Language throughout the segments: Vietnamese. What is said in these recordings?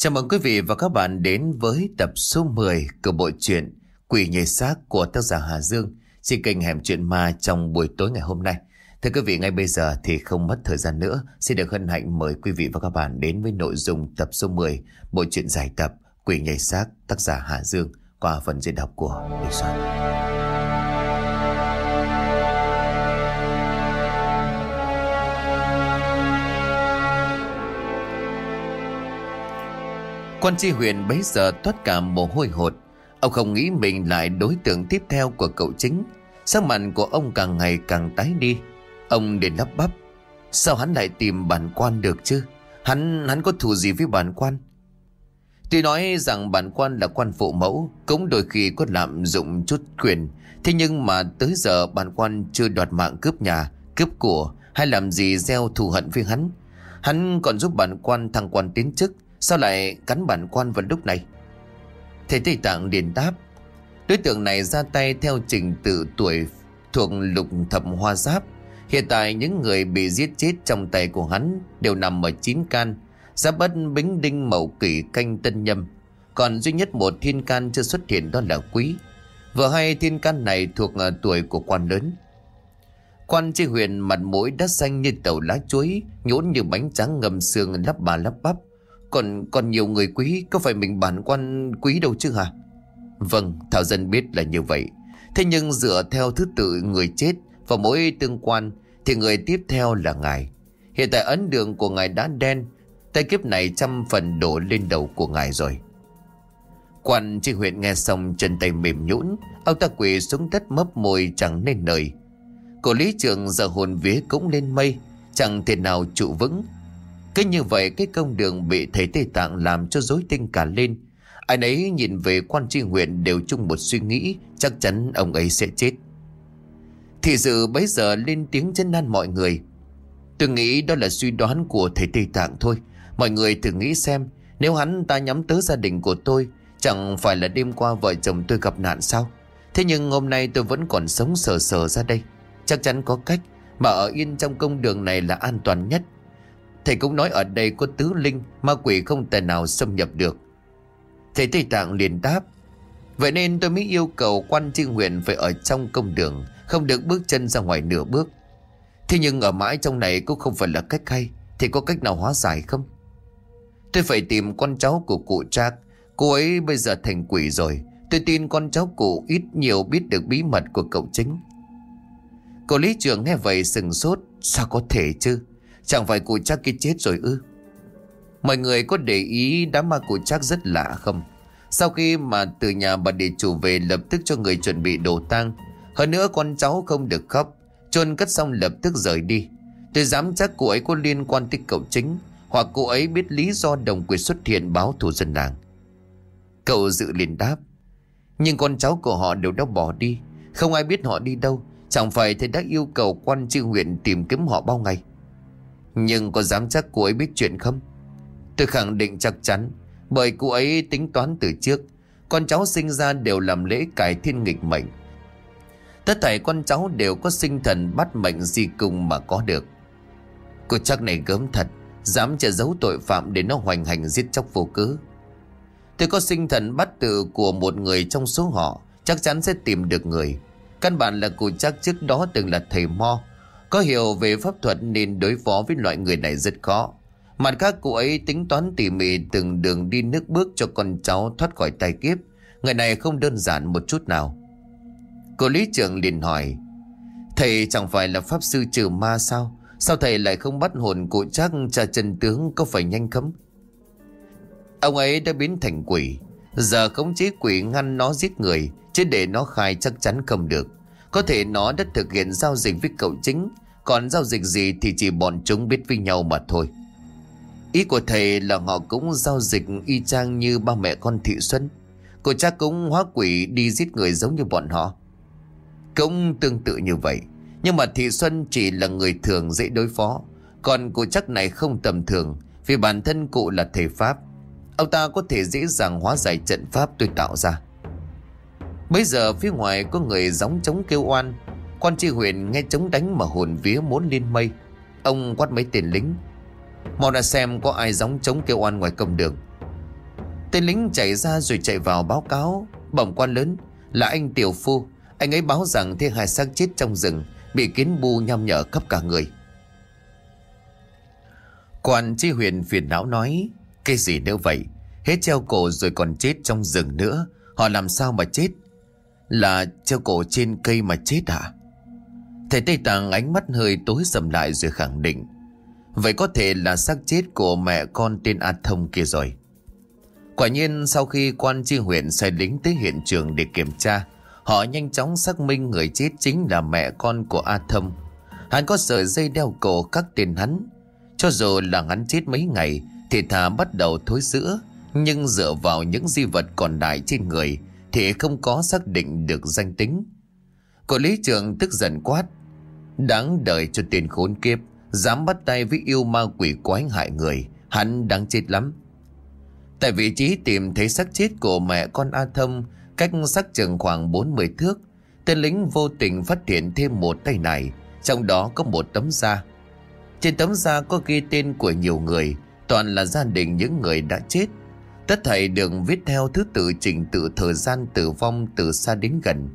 Chào mừng quý vị và các bạn đến với tập số 10 của bộ truyện Quỷ nhảy xác của tác giả Hà Dương trên kênh Hẻm Chuyện Ma trong buổi tối ngày hôm nay. Thưa quý vị, ngay bây giờ thì không mất thời gian nữa, xin được hân hạnh mời quý vị và các bạn đến với nội dung tập số 10 bộ truyện giải tập Quỷ nhảy xác tác giả Hà Dương qua phần diễn đọc của Lê Soạn. Quan tri huyện bấy giờ thoát cả mồ hôi hột. Ông không nghĩ mình lại đối tượng tiếp theo của cậu chính. Sắc mặt của ông càng ngày càng tái đi. Ông đến lắp bắp, Sao hắn lại tìm bản quan được chứ? Hắn hắn có thù gì với bản quan? Tuy nói rằng bản quan là quan phụ mẫu, Cũng đôi khi có lạm dụng chút quyền. Thế nhưng mà tới giờ bản quan chưa đoạt mạng cướp nhà, Cướp của, Hay làm gì gieo thù hận với hắn? Hắn còn giúp bản quan thăng quan tiến chức Sao lại cắn bản quan vào lúc này? Thầy Tây Tạng liền đáp, Đối tượng này ra tay theo trình tự tuổi thuộc lục thập hoa giáp. Hiện tại những người bị giết chết trong tay của hắn đều nằm ở chín can. Giáp bất bính đinh mậu kỷ canh tân nhâm. Còn duy nhất một thiên can chưa xuất hiện đó là quý. Vừa hay thiên can này thuộc ờ, tuổi của quan lớn. Quan tri huyền mặt mũi đất xanh như tàu lá chuối, Nhũn như bánh trắng ngầm xương lắp bà lắp bắp còn còn nhiều người quý, Có phải mình bản quan quý đâu chứ hả? Vâng Thảo Dân biết là như vậy. Thế nhưng dựa theo thứ tự người chết Và mỗi tương quan, Thì người tiếp theo là ngài. Hiện tại ấn đường của ngài đã đen, Tay kiếp này trăm phần đổ lên đầu của ngài rồi. Quan tri huyện nghe xong, chân tay mềm nhũn Ông ta quỳ xuống đất mấp môi chẳng nên lời Cổ lý trường giờ hồn vía cũng lên mây, Chẳng thể nào trụ vững cứ như vậy, cái công đường bị thầy Tây Tạng làm cho rối tinh cả lên. Ai ấy nhìn về quan tri huyện đều chung một suy nghĩ, chắc chắn ông ấy sẽ chết. Thì dự bấy giờ lên tiếng chân nan mọi người. Tôi nghĩ đó là suy đoán của thầy Tây Tạng thôi. Mọi người thử nghĩ xem, nếu hắn ta nhắm tới gia đình của tôi, chẳng phải là đêm qua vợ chồng tôi gặp nạn sao? Thế nhưng hôm nay tôi vẫn còn sống sờ sờ ra đây. Chắc chắn có cách, mà ở yên trong công đường này là an toàn nhất. Thầy cũng nói ở đây có tứ linh Ma quỷ không thể nào xâm nhập được. Thầy Tây Tạng liền đáp, Vậy nên tôi mới yêu cầu quan tri huyện Phải ở trong công đường, Không được bước chân ra ngoài nửa bước. Thế nhưng ở mãi trong này cũng không phải là cách hay, Thì có cách nào hóa giải không? Tôi phải tìm con cháu của cụ Trác. Cô ấy bây giờ thành quỷ rồi. Tôi tin con cháu cụ ít nhiều biết được bí mật của cậu chính. Cô lý trưởng nghe vậy sừng sốt, Sao có thể chứ? Chẳng phải cụ chắc kia chết rồi ư? Mọi người có để ý đám ma cụ chắc rất lạ không? Sau khi mà từ nhà bà địa chủ về lập tức cho người chuẩn bị đồ tang, Hơn nữa con cháu không được khóc, chôn cất xong lập tức rời đi. Tôi dám chắc cụ ấy có liên quan tới cậu chính, Hoặc cụ ấy biết lý do đồng quyền xuất hiện báo thù dân làng. Cậu dự liền đáp, Nhưng con cháu của họ đều đã bỏ đi, Không ai biết họ đi đâu, Chẳng phải thầy đã yêu cầu quan tri huyện tìm kiếm họ bao ngày? Nhưng có dám chắc cô ấy biết chuyện không? Tôi khẳng định chắc chắn, Bởi cô ấy tính toán từ trước. Con cháu sinh ra đều làm lễ cải thiên nghịch mệnh. Tất thảy con cháu đều có sinh thần bắt mệnh di cùng mà có được. Cô chắc này gớm thật, Dám che giấu tội phạm để nó hoành hành giết chóc vô cớ. Tôi có sinh thần bắt tự của một người trong số họ, Chắc chắn sẽ tìm được người. Căn bản là cụ chắc trước đó từng là thầy mo có hiểu về pháp thuật nên đối phó với loại người này rất khó. Mặt khác, cô ấy tính toán tỉ mỉ từng đường đi nước bước cho con cháu thoát khỏi tai kiếp. Người này không đơn giản một chút nào. Cô lý trưởng liền hỏi. Thầy chẳng phải là pháp sư trừ ma sao? Sao thầy lại không bắt hồn cụ chắc cha chân tướng có phải nhanh khấm? Ông ấy đã biến thành quỷ. Giờ khống chế quỷ ngăn nó giết người. Chứ để nó khai chắc chắn không được. Có thể nó đã thực hiện giao dịch với cậu chính còn giao dịch gì thì chỉ bọn chúng biết với nhau mà thôi. Ý của thầy là họ cũng giao dịch y chang như ba mẹ con Thị Xuân. Cô cha cũng hóa quỷ đi giết người giống như bọn họ. Cũng tương tự như vậy. Nhưng mà Thị Xuân chỉ là người thường dễ đối phó. Còn cô chắc này không tầm thường, Vì bản thân cụ là thầy Pháp. Ông ta có thể dễ dàng hóa giải trận pháp tôi tạo ra. Bây giờ phía ngoài có người gióng chống kêu oan. Quan tri huyện nghe chống đánh mà hồn vía muốn lên mây. Ông quát mấy tên lính. Mau ra xem có ai gióng chống kêu oan ngoài công đường. Tên lính chạy ra rồi chạy vào báo cáo. Bẩm quan lớn, là anh Tiểu Phu. Anh ấy báo rằng thiên hai xác chết trong rừng, Bị kiến bu nhăm nhở khắp cả người. Quan chi huyền phiền não nói, Cái gì nữa vậy? Hết treo cổ rồi còn chết trong rừng nữa. Họ làm sao mà chết? Là treo cổ trên cây mà chết à Thầy Tây Tạng ánh mắt hơi tối sầm lại rồi khẳng định, Vậy có thể là xác chết của mẹ con tên A Thông kia rồi. Quả nhiên, sau khi quan chi huyện sai lính tới hiện trường để kiểm tra, Họ nhanh chóng xác minh người chết chính là mẹ con của A Thông. Hắn có sợi dây đeo cổ các tên hắn. Cho dù là hắn chết mấy ngày, Thì thà bắt đầu thối sữa Nhưng dựa vào những di vật còn lại trên người, Thì không có xác định được danh tính. Cổ lý trường tức giận quát Đáng đợi cho tiền khốn kiếp, Dám bắt tay với yêu ma quỷ quái hại người, Hắn đáng chết lắm. Tại vị trí tìm thấy xác chết của mẹ con A thâm, Cách xác chừng khoảng 40 thước, Tên lính vô tình phát hiện thêm một tay này, Trong đó có một tấm da. Trên tấm da có ghi tên của nhiều người, Toàn là gia đình những người đã chết. Tất thảy được viết theo thứ tự trình tự thời gian tử vong từ xa đến gần.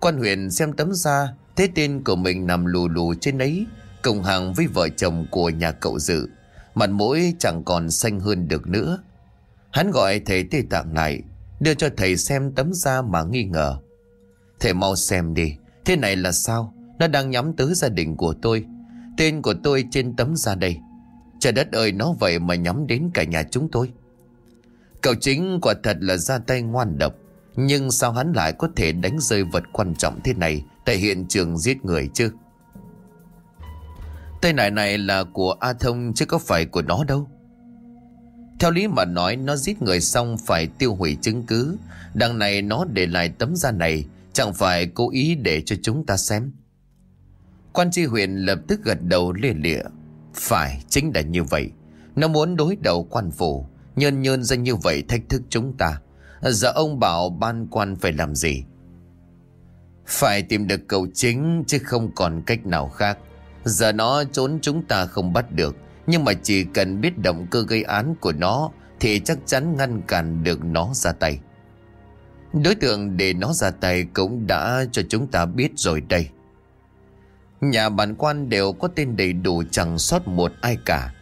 Quan huyện xem tấm da Thế tên của mình nằm lù lù trên ấy, Cùng hàng với vợ chồng của nhà cậu dự. Mặt mũi chẳng còn xanh hơn được nữa. Hắn gọi thầy Tây Tạng lại, Đưa cho thầy xem tấm da mà nghi ngờ. Thầy mau xem đi, Thế này là sao? Nó đang nhắm tới gia đình của tôi. Tên của tôi trên tấm da đây. Trời đất ơi, nó vậy mà nhắm đến cả nhà chúng tôi. Cậu chính quả thật là ra tay ngoan độc. Nhưng sao hắn lại có thể đánh rơi vật quan trọng thế này Tại hiện trường giết người chứ? Tay nải này là của A Thông chứ có phải của nó đâu. Theo lý mà nói, nó giết người xong phải tiêu hủy chứng cứ. Đằng này nó để lại tấm da này, Chẳng phải cố ý để cho chúng ta xem. Quan tri huyện lập tức gật đầu lìa lịa. Phải, chính là như vậy. Nó muốn đối đầu quan phủ, Nhơn nhơn ra như vậy thách thức chúng ta. Giờ ông bảo ban quan phải làm gì? Phải tìm được cầu chính, Chứ không còn cách nào khác. Giờ nó trốn chúng ta không bắt được, Nhưng mà chỉ cần biết động cơ gây án của nó, Thì chắc chắn ngăn cản được nó ra tay. Đối tượng để nó ra tay cũng đã cho chúng ta biết rồi đây. Nhà bản quan đều có tên đầy đủ chẳng sót một ai cả.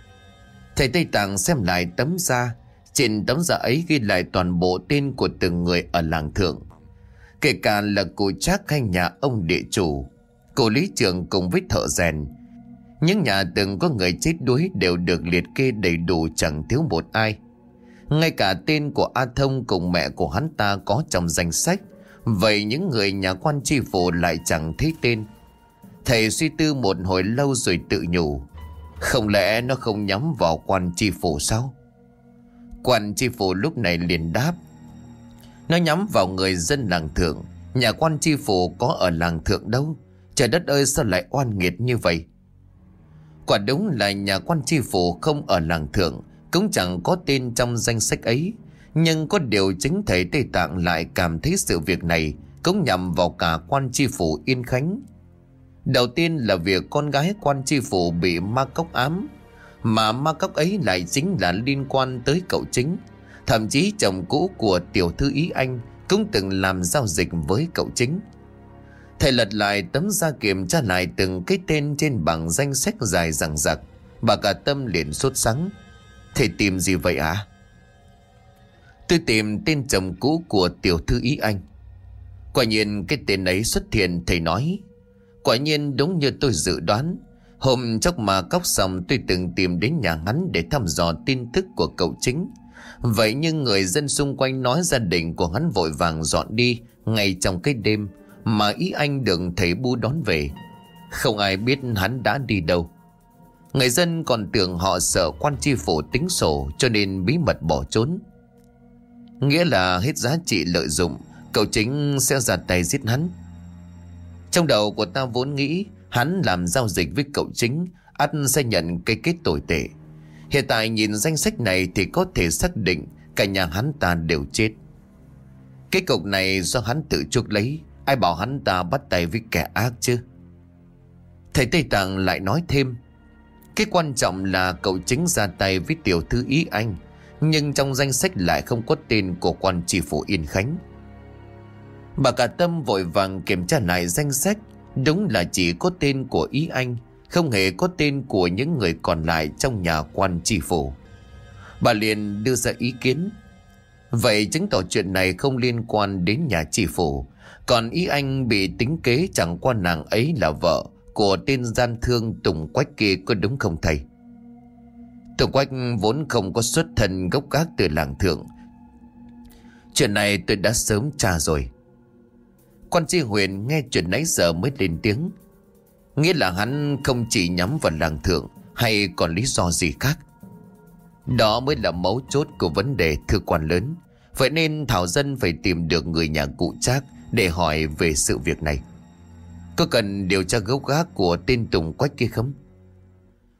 Thầy Tây Tạng xem lại tấm da trên tấm giả ấy ghi lại toàn bộ tên của từng người ở làng thượng. Kể cả là cụ trác hay nhà ông địa chủ Cô lý trường cùng với thợ rèn. Những nhà từng có người chết đuối Đều được liệt kê đầy đủ chẳng thiếu một ai. Ngay cả tên của A Thông cùng mẹ của hắn ta có trong danh sách, Vậy những người nhà quan tri phủ lại chẳng thấy tên. Thầy suy tư một hồi lâu rồi tự nhủ, Không lẽ nó không nhắm vào quan tri phủ sao? Quan tri phủ lúc này liền đáp. Nó nhắm vào người dân làng thượng. Nhà quan tri phủ có ở làng thượng đâu? Trời đất ơi, sao lại oan nghiệt như vậy? Quả đúng là nhà quan tri phủ không ở làng thượng, Cũng chẳng có tên trong danh sách ấy. Nhưng có điều chính thầy Tây Tạng lại cảm thấy sự việc này, Cũng nhằm vào cả quan tri phủ Yên Khánh. Đầu tiên là việc con gái quan tri phủ bị ma cốc ám. Mà ma cốc ấy lại chính là liên quan tới cậu chính Thậm chí chồng cũ của tiểu thư ý anh Cũng từng làm giao dịch với cậu chính Thầy lật lại tấm da kiểm tra lại từng cái tên trên bảng danh sách dài rằng rặc. Bà cả tâm liền sốt sắng. Thầy tìm gì vậy ạ? À? Tôi tìm tên chồng cũ của tiểu thư ý anh. Quả nhiên cái tên ấy xuất hiện, thầy nói. Quả nhiên đúng như tôi dự đoán. Hôm chốc mà cóc xong, tôi từng tìm đến nhà hắn để thăm dò tin tức của cậu chính. Vậy nhưng người dân xung quanh nói gia đình của hắn vội vàng dọn đi ngay trong cái đêm mà ý anh được thầy bu đón về. Không ai biết hắn đã đi đâu. Người dân còn tưởng họ sợ quan tri phủ tính sổ, Cho nên bí mật bỏ trốn. Nghĩa là hết giá trị lợi dụng, Cậu chính sẽ ra tay giết hắn. Trong đầu của ta vốn nghĩ Hắn làm giao dịch với cậu chính, ắt sẽ nhận cái kết tồi tệ. Hiện tại nhìn danh sách này Thì có thể xác định Cả nhà hắn ta đều chết. Cái cục này do hắn tự chuốc lấy, Ai bảo hắn ta bắt tay với kẻ ác chứ? Thầy Tây Tạng lại nói thêm, Cái quan trọng là cậu chính ra tay với tiểu thư ý anh, Nhưng trong danh sách lại không có tên của quan tri phủ Yên Khánh. Bà cả tâm vội vàng kiểm tra lại danh sách Đúng là chỉ có tên của ý anh, Không hề có tên của những người còn lại trong nhà quan tri phủ. Bà liền đưa ra ý kiến. Vậy chứng tỏ chuyện này không liên quan đến nhà tri phủ. Còn ý anh bị tính kế chẳng qua nàng ấy là vợ Của tên gian thương Tùng Quách kia có đúng không thầy? Tùng Quách vốn không có xuất thân gốc gác từ làng thượng. Chuyện này tôi đã sớm tra rồi. Quan tri huyền nghe chuyện nãy giờ mới lên tiếng. Nghĩa là hắn không chỉ nhắm vào làng thượng, Hay còn lý do gì khác? Đó mới là mấu chốt của vấn đề thư quan lớn. Vậy nên Thảo Dân phải tìm được người nhà cụ Trác Để hỏi về sự việc này. Có cần điều tra gốc gác của tên Tùng Quách kia không?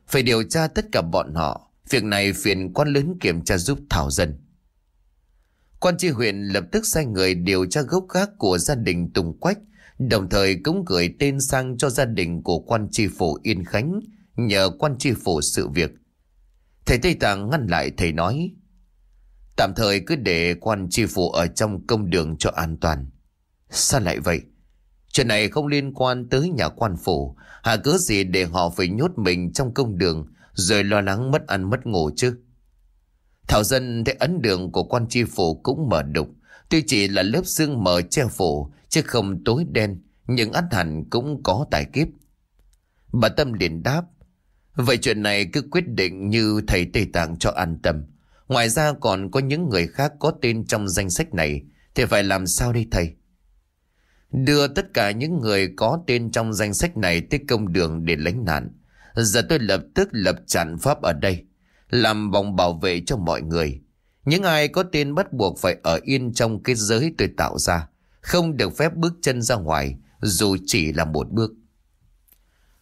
Phải điều tra tất cả bọn họ. Việc này phiền quan lớn kiểm tra giúp Thảo Dân. Quan tri huyện lập tức sai người điều tra gốc gác của gia đình Tùng Quách, đồng thời cũng gửi tên sang cho gia đình của quan tri phủ Yên Khánh, nhờ quan tri phủ sự việc. Thầy Tây Tạng ngăn lại thầy nói, tạm thời cứ để quan tri phủ ở trong công đường cho an toàn. Sao lại vậy? Chuyện này không liên quan tới nhà quan phủ, hà cớ gì để họ phải nhốt mình trong công đường, rồi lo lắng mất ăn mất ngủ chứ? Thảo dân thấy ấn đường của quan tri phủ cũng mở đục. Tuy chỉ là lớp xương mờ che phủ, chứ không tối đen, nhưng ắt hẳn cũng có tài kiếp. Bà Tâm liền đáp, vậy chuyện này cứ quyết định như thầy Tây Tạng cho an tâm. Ngoài ra còn có những người khác có tên trong danh sách này, thì phải làm sao đây thầy? Đưa tất cả những người có tên trong danh sách này tới công đường để lánh nạn. Giờ tôi lập tức lập chặn pháp ở đây làm vòng bảo vệ cho mọi người. Những ai có tên bắt buộc phải ở yên trong cái giới tôi tạo ra, không được phép bước chân ra ngoài, dù chỉ là một bước.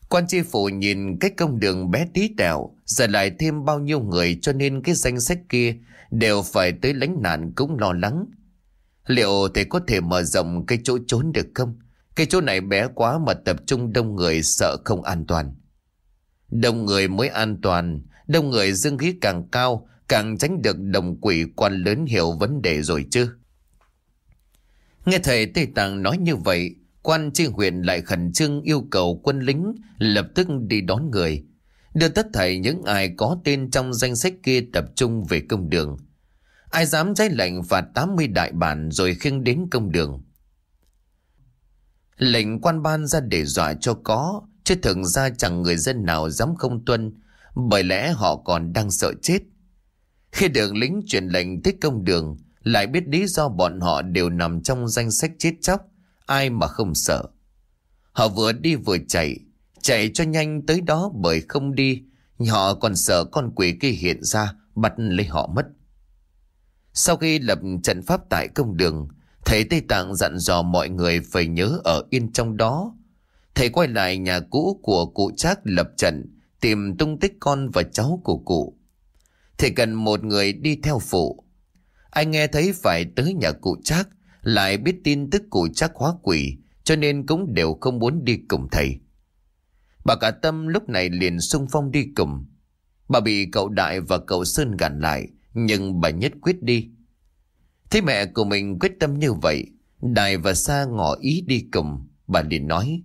Quan tri phủ nhìn cái công đường bé tí tẹo, giờ lại thêm bao nhiêu người cho nên cái danh sách kia đều phải tới lánh nạn cũng lo lắng. Liệu thầy có thể mở rộng cái chỗ trốn được không? Cái chỗ này bé quá mà tập trung đông người sợ không an toàn. Đông người mới an toàn, Đông người dương khí càng cao, càng tránh được đồng quỷ quan lớn hiểu vấn đề rồi chứ. Nghe thầy Tây Tạng nói như vậy, quan tri huyện lại khẩn trương yêu cầu quân lính lập tức đi đón người. Đưa tất thảy những ai có tên trong danh sách kia tập trung về công đường. Ai dám trái lệnh phạt 80 đại bản rồi khiêng đến công đường. Lệnh quan ban ra để dọa cho có, chứ thực ra chẳng người dân nào dám không tuân, bởi lẽ họ còn đang sợ chết. Khi được lính truyền lệnh thích công đường, lại biết lý do bọn họ đều nằm trong danh sách chết chóc, ai mà không sợ. Họ vừa đi vừa chạy, chạy cho nhanh tới đó bởi không đi, họ còn sợ con quỷ kia hiện ra, bắt lấy họ mất. Sau khi lập trận pháp tại công đường, thầy Tây Tạng dặn dò mọi người phải nhớ ở yên trong đó. Thầy quay lại nhà cũ của cụ Trác lập trận, tìm tung tích con và cháu của cụ. Thì cần một người đi theo phụ. Anh nghe thấy phải tới nhà cụ Trác, lại biết tin tức cụ Trác hóa quỷ, cho nên cũng đều không muốn đi cùng thầy. Bà cả tâm lúc này liền sung phong đi cùng. Bà bị cậu Đại và cậu Sơn gạt lại, nhưng bà nhất quyết đi. Thấy mẹ của mình quyết tâm như vậy, Đại và Sa ngỏ ý đi cùng, bà liền nói.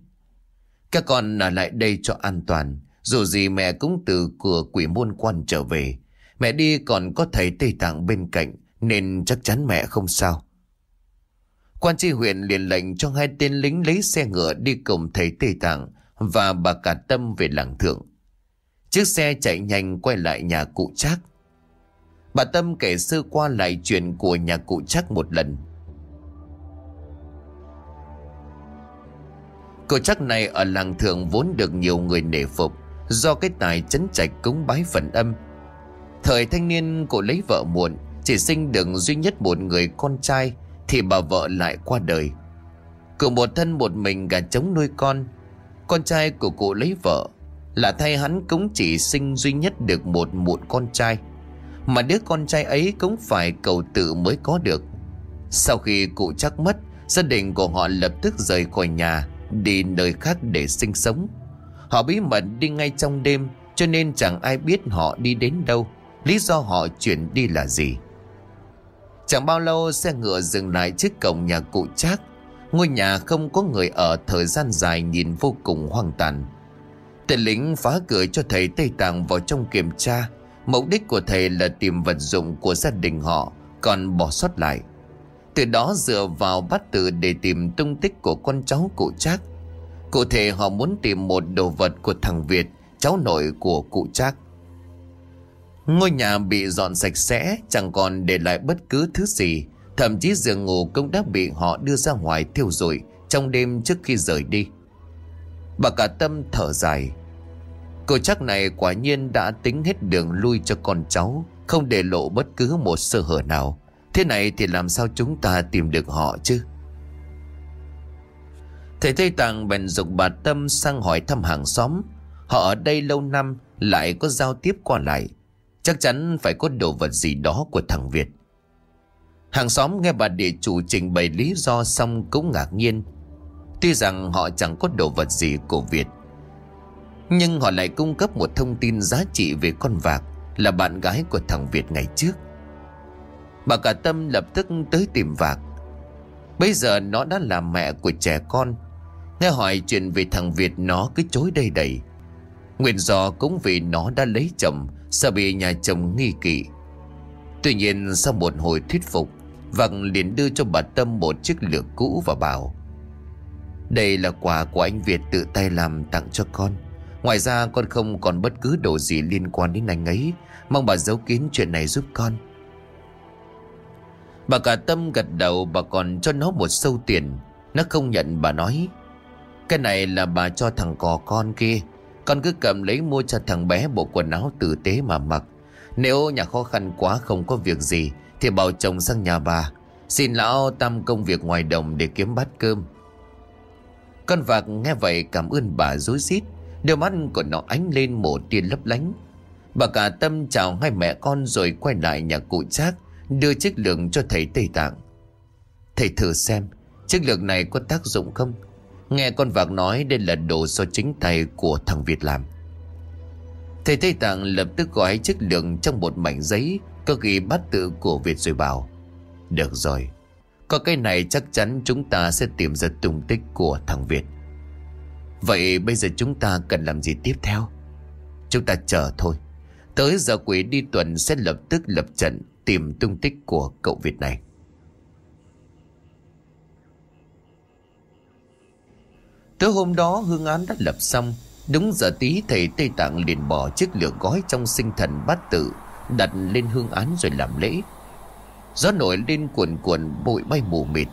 Các con ở lại đây cho an toàn, dù gì mẹ cũng từ cửa quỷ môn quan trở về. Mẹ đi còn có thầy Tây Tạng bên cạnh, nên chắc chắn mẹ không sao. Quan tri huyện liền lệnh cho hai tên lính lấy xe ngựa đi cùng thầy Tây Tạng và bà cả tâm về làng thượng. Chiếc xe chạy nhanh quay lại nhà cụ Trác. Bà Tâm kể sơ qua lại chuyện của nhà cụ Trác một lần. Cụ Trác này ở làng thượng vốn được nhiều người nể phục do cái tài chấn trạch cúng bái phần âm. Thời thanh niên cô lấy vợ muộn, chỉ sinh được duy nhất một người con trai thì bà vợ lại qua đời. Cụ một thân một mình gà trống nuôi con. Con trai của cụ lấy vợ là thay hắn cũng chỉ sinh duy nhất được một muộn con trai. Mà đứa con trai ấy cũng phải cầu tự mới có được. Sau khi cụ chắc mất, gia đình của họ lập tức rời khỏi nhà đi nơi khác để sinh sống. Họ bí mật đi ngay trong đêm, cho nên chẳng ai biết họ đi đến đâu. Lý do họ chuyển đi là gì? Chẳng bao lâu, xe ngựa dừng lại trước cổng nhà cụ Trác. Ngôi nhà không có người ở, thời gian dài nhìn vô cùng hoang tàn. Tên lính phá cửa cho thầy Tây Tạng vào trong kiểm tra. Mục đích của thầy là tìm vật dụng của gia đình họ, Còn bỏ sót lại. Từ đó dựa vào bát tự để tìm tung tích của con cháu cụ Trác. Cụ thể họ muốn tìm một đồ vật của thằng Việt, Cháu nội của cụ Trác. Ngôi nhà bị dọn sạch sẽ, Chẳng còn để lại bất cứ thứ gì. Thậm chí giường ngủ cũng đã bị họ đưa ra ngoài thiêu rụi Trong đêm trước khi rời đi. Bà cả tâm thở dài. Cô chắc này quả nhiên đã tính hết đường lui cho con cháu, Không để lộ bất cứ một sơ hở nào. Thế này thì làm sao chúng ta tìm được họ chứ? Thầy Tây Tạng bèn dục bà Tâm sang hỏi thăm hàng xóm. Họ ở đây lâu năm, lại có giao tiếp qua lại. Chắc chắn phải có đồ vật gì đó của thằng Việt. Hàng xóm nghe bà địa chủ trình bày lý do xong cũng ngạc nhiên. Tuy rằng họ chẳng có đồ vật gì của Việt, Nhưng họ lại cung cấp một thông tin giá trị về con vạc Là bạn gái của thằng Việt ngày trước. Bà cả tâm lập tức tới tìm vạc. Bây giờ nó đã là mẹ của trẻ con Nghe hỏi chuyện về thằng Việt nó cứ chối đầy đầy. Nguyên do cũng vì nó đã lấy chồng, Sợ bị nhà chồng nghi kỵ. Tuy nhiên sau một hồi thuyết phục Vằng liền đưa cho bà Tâm một chiếc lược cũ và bảo, Đây là quà của anh Việt tự tay làm tặng cho con. Ngoài ra con không còn bất cứ đồ gì liên quan đến anh ấy. Mong bà giấu kín chuyện này giúp con. Bà cả tâm gật đầu, bà còn cho nó một sâu tiền. Nó không nhận, bà nói cái này là bà cho thằng cò con kia. Con cứ cầm lấy mua cho thằng bé bộ quần áo tử tế mà mặc. Nếu nhà khó khăn quá, không có việc gì, Thì bảo chồng sang nhà bà. Xin lão tâm công việc ngoài đồng để kiếm bát cơm. Con vạc nghe vậy cảm ơn bà rối rít. Đôi mắt của nó ánh lên một tia lấp lánh. Bà cả tâm chào hai mẹ con rồi quay lại nhà cụ Trác, Đưa chiếc lượng cho thầy Tây Tạng. Thầy thử xem, Chiếc lượng này có tác dụng không? Nghe con vạc nói đây là đồ do chính tay của thằng Việt làm. Thầy Tây Tạng lập tức gói chiếc lượng trong một mảnh giấy Có ghi bát tự của Việt rồi bảo, Được rồi, Có cái này chắc chắn chúng ta sẽ tìm ra tung tích của thằng Việt. Vậy bây giờ chúng ta cần làm gì tiếp theo? Chúng ta chờ thôi. Tới giờ quỷ đi tuần sẽ lập tức lập trận Tìm tung tích của cậu Việt này. Tới hôm đó hương án đã lập xong. Đúng giờ tí thầy Tây Tạng liền bỏ chiếc lửa gói trong sinh thần bát tự, Đặt lên hương án rồi làm lễ. Gió nổi lên cuồn cuộn, bụi bay mù mịt.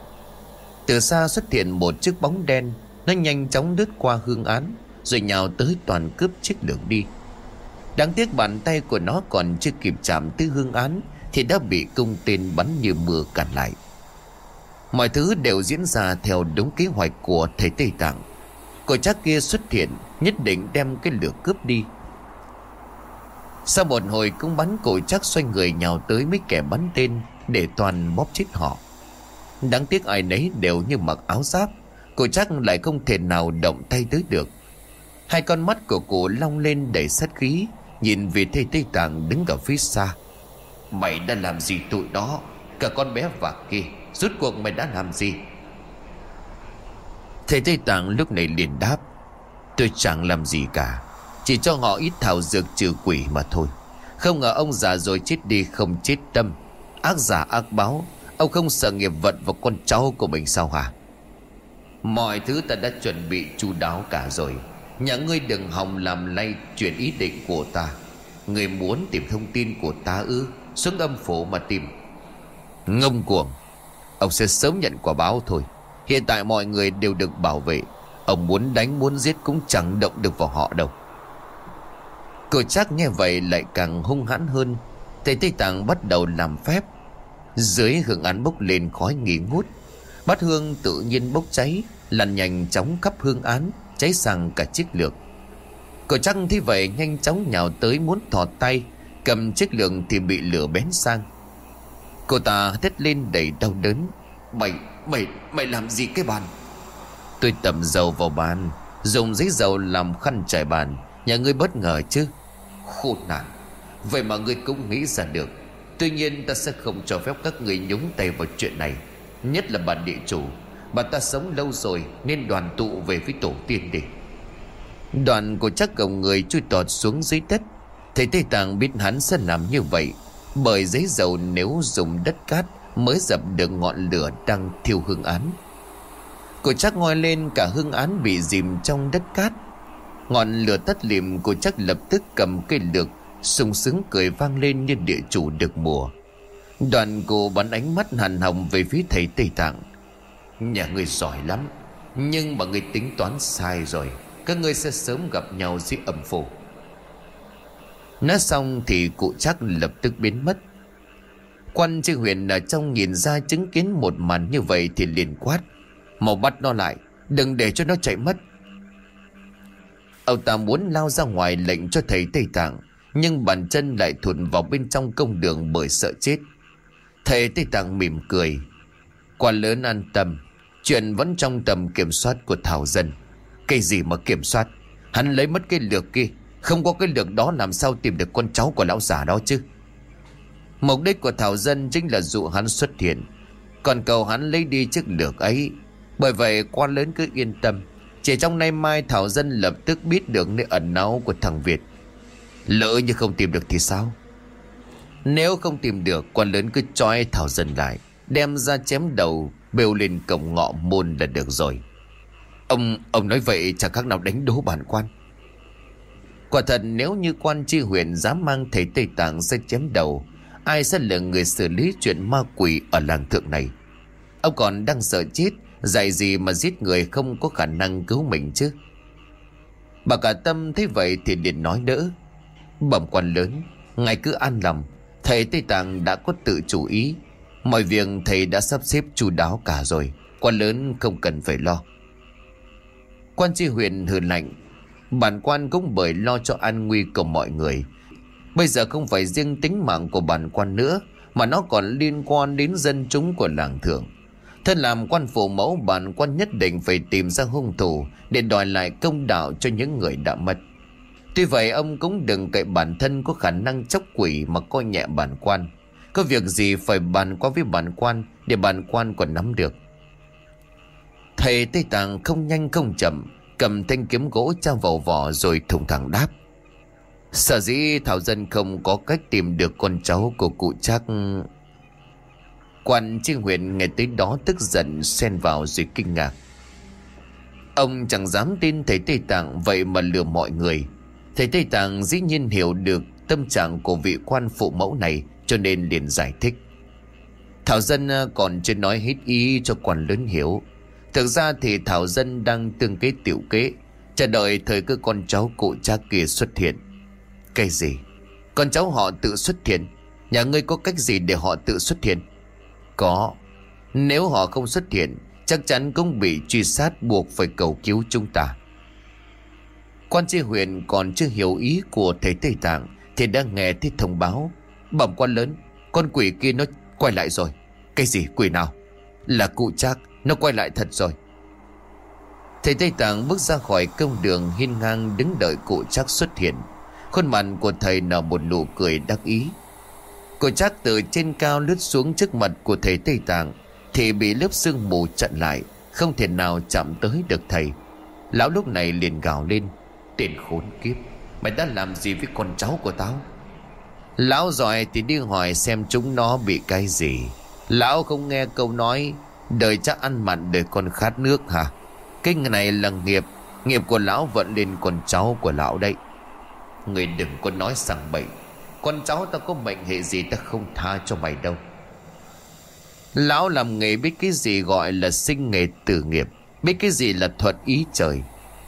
Từ xa xuất hiện một chiếc bóng đen, Nó nhanh chóng lướt qua hương án, Rồi nhào tới toàn cướp chiếc lửa đi. Đáng tiếc bàn tay của nó còn chưa kịp chạm tới hương án, Thì đã bị cung tên bắn như mưa cản lại. Mọi thứ đều diễn ra theo đúng kế hoạch của thầy Tây Tạng. Cô chắc kia xuất hiện, Nhất định đem cái lửa cướp đi. Sau một hồi cũng bắn cổ chắc xoay người nhào tới mấy kẻ bắn tên Để toàn bóp chết họ. Đáng tiếc ai nấy đều như mặc áo giáp Cô chắc lại không thể nào động tay tới được. Hai con mắt của cụ long lên đầy sát khí, Nhìn về thầy Tây Tạng đứng ở phía xa. Mày đã làm gì tụi đó? Cả con bé và kia, Rốt cuộc mày đã làm gì? Thầy Tây Tạng lúc này liền đáp, Tôi chẳng làm gì cả, Chỉ cho họ ít thảo dược trừ quỷ mà thôi. Không ngờ ông già rồi chết đi không chết tâm. Ác giả ác báo, Ông không sợ nghiệp vận vào con cháu của mình sao hả? Mọi thứ ta đã chuẩn bị chu đáo cả rồi. Nhà ngươi đừng hòng làm lay chuyện ý định của ta. Người muốn tìm thông tin của ta ư? Xuống âm phủ mà tìm. Ngông cuồng, Ông sẽ sớm nhận quả báo thôi. Hiện tại mọi người đều được bảo vệ. Ông muốn đánh, muốn giết cũng chẳng động được vào họ đâu. Cô chắc nghe vậy lại càng hung hãn hơn. Thầy Tây Tạng bắt đầu làm phép. Dưới hương án bốc lên khói nghi ngút. Bát hương tự nhiên bốc cháy Lằn nhanh chóng khắp hương án, Cháy sang cả chiếc lược. Cô chắc thế vậy nhanh chóng nhào tới muốn thọt tay, Cầm chiếc lược thì bị lửa bén sang. Cô ta thét lên đầy đau đớn bệnh mày, mày làm gì cái bàn? Tôi tẩm dầu vào bàn Dùng giấy dầu làm khăn trải bàn. Nhà ngươi bất ngờ chứ? Khốn nạn. Vậy mà ngươi cũng nghĩ ra được. Tuy nhiên ta sẽ không cho phép các người nhúng tay vào chuyện này. Nhất là bà địa chủ. Bà ta sống lâu rồi Nên đoàn tụ về với tổ tiên đi. Đoàn của chắc cổng người chui tọt xuống dưới đất. Thầy Tây Tạng biết hắn sẽ làm như vậy. Bởi giấy dầu nếu dùng đất cát Mới dập được ngọn lửa đang thiêu hương án. Cô chắc ngoi lên cả hương án bị dìm trong đất cát. Ngọn lửa tắt liệm cô chắc lập tức cầm cây lược, sung sướng cười vang lên như địa chủ được mùa. Đoàn cô bắn ánh mắt hàn hồng về phía thầy Tây Tạng. Nhà người giỏi lắm, Nhưng mà người tính toán sai rồi. Các ngươi sẽ sớm gặp nhau dưới ẩm phủ. Nói xong thì cụ chắc lập tức biến mất. Quan tri huyền ở trong nhìn ra chứng kiến một màn như vậy thì liền quát. Mau bắt nó lại, Đừng để cho nó chạy mất. Ông ta muốn lao ra ngoài lệnh cho thầy Tây Tạng, Nhưng bàn chân lại thụt vào bên trong công đường bởi sợ chết. Thầy Tây Tạng mỉm cười. Quan lớn an tâm, Chuyện vẫn trong tầm kiểm soát của Thảo Dân. Cái gì mà kiểm soát? Hắn lấy mất cái lược kia, Không có cái lược đó làm sao tìm được con cháu của lão già đó chứ? Mục đích của Thảo Dân chính là dụ hắn xuất hiện. Còn cầu hắn lấy đi chiếc lược ấy. Bởi vậy, quan lớn cứ yên tâm. Chỉ trong nay mai, Thảo Dân lập tức biết được nơi ẩn náu của thằng Việt. Lỡ như không tìm được thì sao? Nếu không tìm được, Quan lớn cứ trói Thảo Dân lại, Đem ra chém đầu, Bêu lên cổng ngọ môn là được rồi. Ông ông nói vậy chẳng khác nào đánh đố bản quan. Quả thật, nếu như quan tri huyện dám mang thầy Tây Tạng sẽ chém đầu Ai sẽ là người xử lý chuyện ma quỷ ở làng thượng này? Ông còn đang sợ chết, Dạy gì mà giết người không có khả năng cứu mình chứ? Bà cả tâm thấy vậy thì liền nói đỡ. Bẩm quan lớn, Ngài cứ an lòng, Thầy Tây Tạng đã có tự chủ ý. Mọi việc thầy đã sắp xếp chu đáo cả rồi, Quan lớn không cần phải lo. Quan tri huyện hừ lạnh, Bản quan cũng bởi lo cho an nguy của mọi người Bây giờ không phải riêng tính mạng của bản quan nữa, Mà nó còn liên quan đến dân chúng của làng thượng. Thân làm quan phụ mẫu, bản quan nhất định phải tìm ra hung thủ Để đòi lại công đạo cho những người đã mất. Tuy vậy, ông cũng đừng cậy bản thân có khả năng chốc quỷ mà coi nhẹ bản quan. Có việc gì phải bàn qua với bản quan Để bản quan còn nắm được? Thầy Tây Tạng không nhanh không chậm, Cầm thanh kiếm gỗ tra vào vỏ rồi thùng thẳng đáp. Sở dĩ Thảo Dân không có cách tìm được con cháu của cụ chắc Quan trinh huyện nghe tới đó tức giận xen vào rồi kinh ngạc Ông chẳng dám tin thầy Tây Tạng vậy mà lừa mọi người Thầy Tây Tạng dĩ nhiên hiểu được tâm trạng của vị quan phụ mẫu này cho nên liền giải thích. Thảo Dân ờ, còn chưa nói hết ý cho quan lớn hiểu. Thực ra thì Thảo Dân đang tương kế tiểu kế, chờ đợi thời cơ con cháu cụ cha kia xuất hiện. Cái gì? Con cháu họ tự xuất hiện? Nhà ngươi có cách gì để họ tự xuất hiện? Có. Nếu họ không xuất hiện, chắc chắn cũng bị truy sát buộc phải cầu cứu chúng ta. Quan tri huyện còn chưa hiểu ý của thầy Tây Tạng thì đang nghe thấy thông báo. Bẩm quan lớn, con quỷ kia nó quay lại rồi. Cái gì quỷ nào? Là cụ chắc, nó quay lại thật rồi. Thầy Tây Tạng bước ra khỏi công đường hiên ngang đứng đợi cụ chắc xuất hiện. Khuôn mặt của thầy nở một nụ cười đắc ý. Cô chắc từ trên cao lướt xuống trước mặt của thầy Tây Tạng thì bị lớp sương mù chặn lại, không thể nào chạm tới được thầy. Lão lúc này liền gào lên. Tên khốn kiếp Mày đã làm gì với con cháu của tao Lão giỏi thì đi hỏi xem chúng nó bị cái gì Lão không nghe câu nói Đời chắc ăn mặn đời con khát nước hả Cái này là nghiệp Nghiệp của lão vẫn lên con cháu của lão đây Người đừng có nói sằng bậy. Con cháu ta có mệnh hệ gì ta không tha cho mày đâu. Lão làm nghề biết cái gì gọi là sinh nghề tử nghiệp, Biết cái gì là thuật ý trời.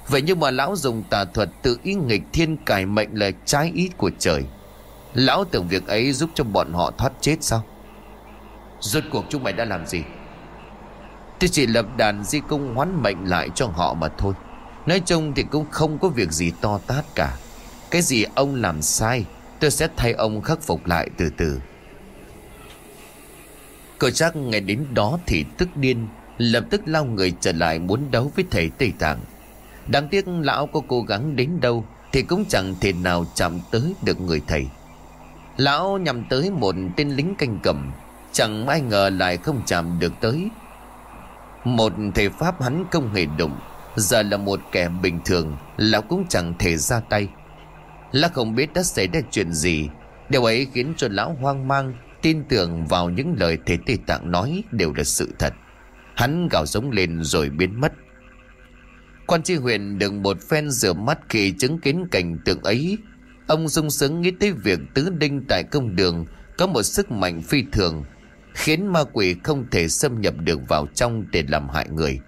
Vậy nhưng mà lão dùng tà thuật tự ý nghịch thiên cải mệnh là trái ý của trời. Lão tưởng việc ấy giúp cho bọn họ thoát chết sao? Rốt cuộc chúng mày đã làm gì? Tôi chỉ lập đàn di công hoán mệnh lại cho họ mà thôi. Nói chung thì cũng không có việc gì to tát cả. Cái gì ông làm sai, Tôi sẽ thay ông khắc phục lại từ từ. Cậu chắc nghe đến đó thì tức điên, Lập tức lao người trở lại muốn đấu với thầy Tây Tạng. Đáng tiếc lão có cố gắng đến đâu Thì cũng chẳng thể nào chạm tới được người thầy. Lão nhằm tới một tên lính canh cầm, Chẳng ai ngờ lại không chạm được tới. Một thầy pháp hắn không hề đụng, Giờ là một kẻ bình thường, Lão cũng chẳng thể ra tay. Lão không biết đã xảy ra chuyện gì. Điều ấy khiến cho lão hoang mang Tin tưởng vào những lời thế Tây Tạng nói Đều là sự thật. Hắn gào giống lên rồi biến mất. Quan tri huyện đừng một phen rửa mắt Khi chứng kiến cảnh tượng ấy. Ông sung sướng nghĩ tới việc tứ đinh tại công đường Có một sức mạnh phi thường, Khiến ma quỷ không thể xâm nhập được vào trong để làm hại người.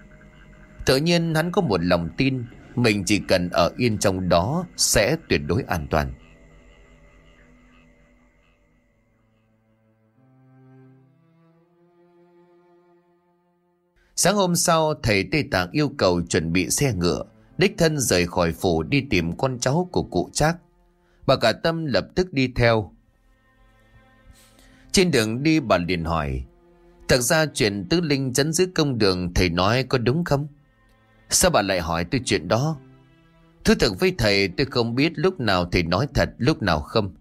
Tự nhiên hắn có một lòng tin mình chỉ cần ở yên trong đó Sẽ tuyệt đối an toàn. Sáng hôm sau, thầy Tây Tạng yêu cầu chuẩn bị xe ngựa, Đích thân rời khỏi phủ đi tìm con cháu của cụ Trác. Bà cả tâm lập tức đi theo. Trên đường đi, bà liền hỏi, Thật ra chuyện tứ linh chấn giữ công đường Thầy nói có đúng không? Sao bà lại hỏi tôi chuyện đó? Thú thực với thầy, tôi không biết lúc nào thầy nói thật, lúc nào không.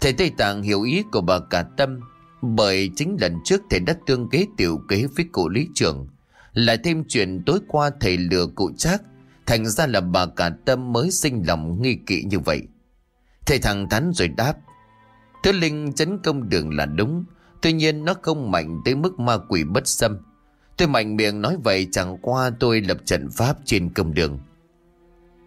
Thầy Tây Tạng hiểu ý của bà cả tâm, Bởi chính lần trước thầy đã tương kế tiểu kế với cụ lý trưởng. Lại thêm chuyện tối qua thầy lừa cụ trác, Thành ra là bà cả tâm mới sinh lòng nghi kỵ như vậy. Thầy thẳng thắn rồi đáp, Thứ linh chấn công đường là đúng, Tuy nhiên nó không mạnh tới mức ma quỷ bất xâm. Tôi mạnh miệng nói vậy chẳng qua tôi lập trận pháp trên công đường.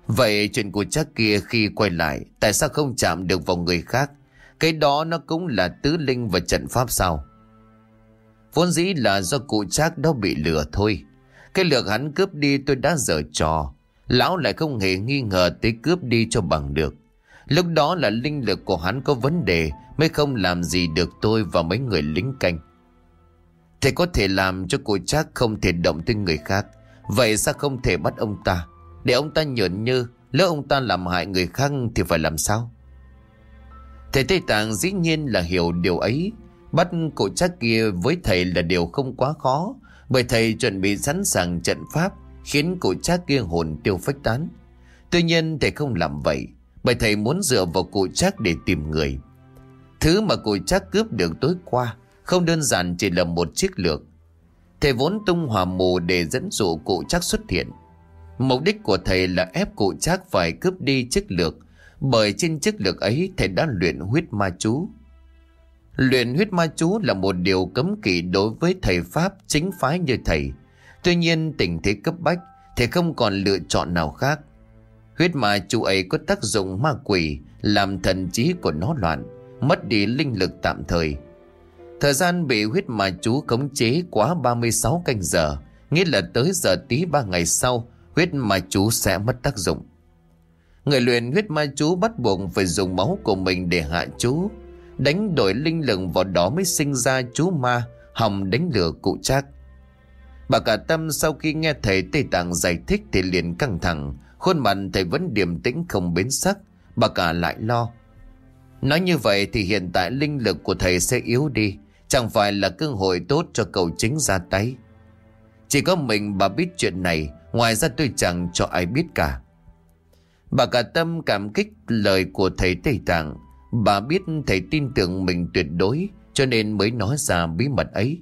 Vậy chuyện của chắc kia khi quay lại, Tại sao không chạm được vào người khác? Cái đó nó cũng là tứ linh và trận pháp sao? Vốn dĩ là do cụ chắc đó bị lừa thôi. Cái lược hắn cướp đi tôi đã dở trò. Lão lại không hề nghi ngờ tới cướp đi cho bằng được. Lúc đó là linh lực của hắn có vấn đề, Mới không làm gì được tôi và mấy người lính canh. Thầy có thể làm cho cô chắc không thể động tới người khác. Vậy sao không thể bắt ông ta? Để ông ta nhởn như Lỡ ông ta làm hại người khác thì phải làm sao? Thầy Tây Tạng dĩ nhiên là hiểu điều ấy. Bắt cổ chắc kia với thầy là điều không quá khó, Bởi thầy chuẩn bị sẵn sàng trận pháp, Khiến cổ chắc kia hồn tiêu phách tán. Tuy nhiên thầy không làm vậy, Bởi thầy muốn dựa vào cụ chắc để tìm người. Thứ mà cụ chắc cướp được tối qua không đơn giản chỉ là một chiếc lược. Thầy vốn tung hòa mù để dẫn dụ cụ chắc xuất hiện. Mục đích của thầy là ép cụ chắc phải cướp đi chiếc lược, Bởi trên chiếc lược ấy thầy đã luyện huyết ma chú. Luyện huyết ma chú là một điều cấm kỵ đối với thầy Pháp chính phái như thầy. Tuy nhiên, tình thế cấp bách, Thầy không còn lựa chọn nào khác. Huyết ma chú ấy có tác dụng ma quỷ, Làm thần trí của nó loạn, Mất đi linh lực tạm thời. Thời gian bị huyết ma chú khống chế quá 36 canh giờ, Nghĩa là tới giờ tí ba ngày sau, Huyết ma chú sẽ mất tác dụng. Người luyện huyết ma chú bắt buộc phải dùng máu của mình để hạ chú, Đánh đổi linh lực vào đó mới sinh ra chú ma, Hòng đánh lửa cụ trác. Bà cả tâm sau khi nghe thầy Tây Tạng giải thích thì liền căng thẳng, Khuôn mặt thầy vẫn điềm tĩnh không biến sắc, Bà cả lại lo. Nói như vậy thì hiện tại linh lực của thầy sẽ yếu đi Chẳng phải là cơ hội tốt cho cậu chính ra tay. Chỉ có mình bà biết chuyện này, Ngoài ra tôi chẳng cho ai biết cả. Bà cả tâm cảm kích lời của thầy Tây Tạng. Bà biết thầy tin tưởng mình tuyệt đối, Cho nên mới nói ra bí mật ấy.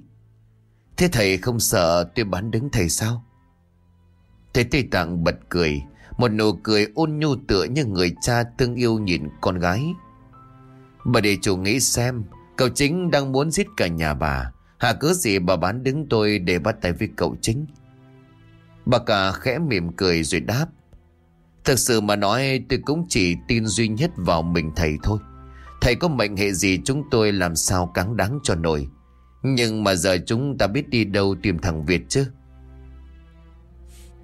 Thế thầy không sợ tôi bán đứng thầy sao? Thầy Tây Tạng bật cười, Một nụ cười ôn nhu tựa như người cha thương yêu nhìn con gái. Bà để chủ nghĩ xem Cậu chính đang muốn giết cả nhà bà. Hà cứ gì bà bán đứng tôi để bắt tay với cậu chính? Bà cả khẽ mỉm cười rồi đáp. Thật sự mà nói, tôi cũng chỉ tin duy nhất vào mình thầy thôi. Thầy có mệnh hệ gì chúng tôi làm sao cáng đáng cho nổi? Nhưng mà giờ chúng ta biết đi đâu tìm thằng Việt chứ?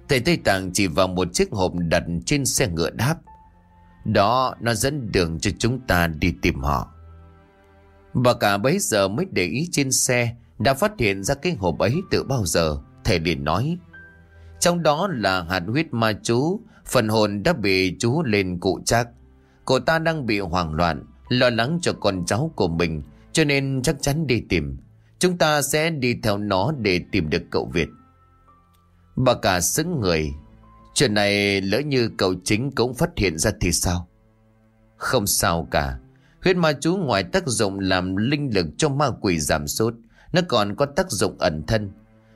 Thầy Tây Tạng chỉ vào một chiếc hộp đặt trên xe ngựa đáp. Đó, nó dẫn đường cho chúng ta đi tìm họ. Bà cả bấy giờ mới để ý trên xe, Đã phát hiện ra cái hộp ấy từ bao giờ, Thầy liền nói. Trong đó là hạt huyết ma chú, Phần hồn đã bị chú lên cụ chắc Cô ta đang bị hoảng loạn, Lo lắng cho con cháu của mình, Cho nên chắc chắn đi tìm. Chúng ta sẽ đi theo nó để tìm được cậu Việt. Bà cả xứng người. Chuyện này lỡ như cậu chính cũng phát hiện ra thì sao? Không sao cả. Huyết ma chú ngoài tác dụng làm linh lực cho ma quỷ giảm sút, nó còn có tác dụng ẩn thân.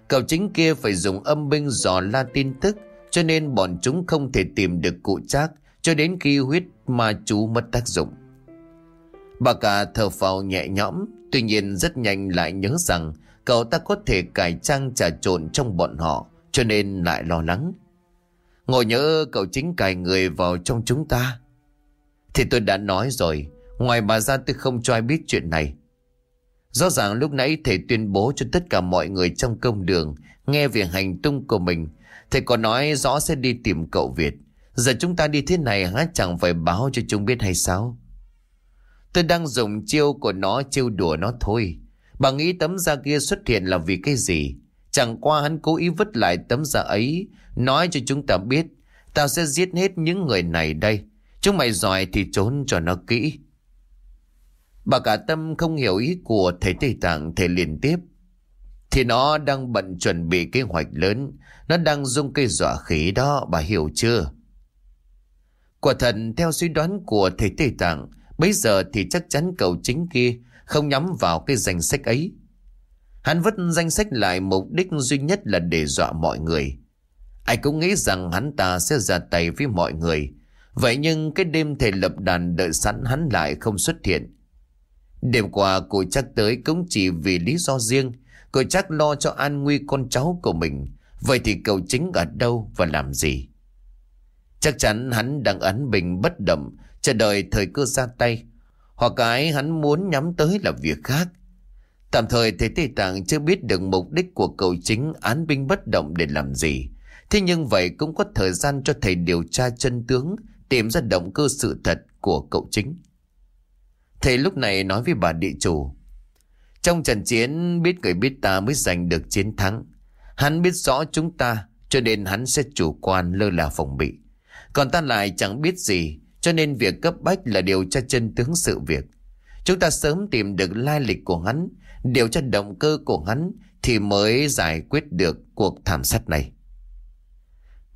Cậu chính kia phải dùng âm binh dò la tin tức, cho nên bọn chúng không thể tìm được cụ trác cho đến khi huyết ma chú mất tác dụng. Bà cả thở phào nhẹ nhõm, tuy nhiên rất nhanh lại nhớ rằng cậu ta có thể cải trang trà trộn trong bọn họ, cho nên lại lo lắng. Ngồi nhớ cậu chính cài người vào trong chúng ta. Thì tôi đã nói rồi, ngoài bà ra tôi không cho ai biết chuyện này. Rõ ràng lúc nãy thầy tuyên bố cho tất cả mọi người trong công đường nghe về hành tung của mình. Thầy có nói rõ sẽ đi tìm cậu Việt. Giờ chúng ta đi thế này há chẳng phải báo cho chúng biết hay sao? Tôi đang dùng chiêu của nó chiêu đùa nó thôi. Bà nghĩ tấm da kia xuất hiện là vì cái gì? Chẳng qua hắn cố ý vứt lại tấm da ấy, nói cho chúng ta biết, tao sẽ giết hết những người này đây. Chúng mày giỏi thì trốn cho nó kỹ. Bà cả tâm không hiểu ý của thầy Tây Tạng thầy liền tiếp. Thì nó đang bận chuẩn bị kế hoạch lớn, nó đang dùng cây dọa khí đó, bà hiểu chưa? Quả thật theo suy đoán của thầy Tây Tạng, bây giờ thì chắc chắn cậu chính kia không nhắm vào cái danh sách ấy. Hắn vứt danh sách lại mục đích duy nhất là để dọa mọi người. Ai cũng nghĩ rằng hắn ta sẽ ra tay với mọi người. Vậy nhưng cái đêm thầy lập đàn đợi sẵn hắn lại không xuất hiện. Đêm qua cô chắc tới cũng chỉ vì lý do riêng. Cô chắc lo cho an nguy con cháu của mình. Vậy thì cậu chính ở đâu và làm gì? Chắc chắn hắn đang ấn bình bất động, chờ đợi thời cơ ra tay. Hoặc cái hắn muốn nhắm tới là việc khác. Tạm thời thầy Tây Tạng chưa biết được mục đích của cậu chính án binh bất động để làm gì. Thế nhưng vậy cũng có thời gian cho thầy điều tra chân tướng, tìm ra động cơ sự thật của cậu chính. Thầy lúc này nói với bà địa chủ. Trong trận chiến biết người biết ta mới giành được chiến thắng. Hắn biết rõ chúng ta cho nên hắn sẽ chủ quan lơ là phòng bị. Còn ta lại chẳng biết gì cho nên việc cấp bách là điều tra chân tướng sự việc. Chúng ta sớm tìm được lai lịch của hắn, điều tra động cơ của hắn thì mới giải quyết được cuộc thảm sát này.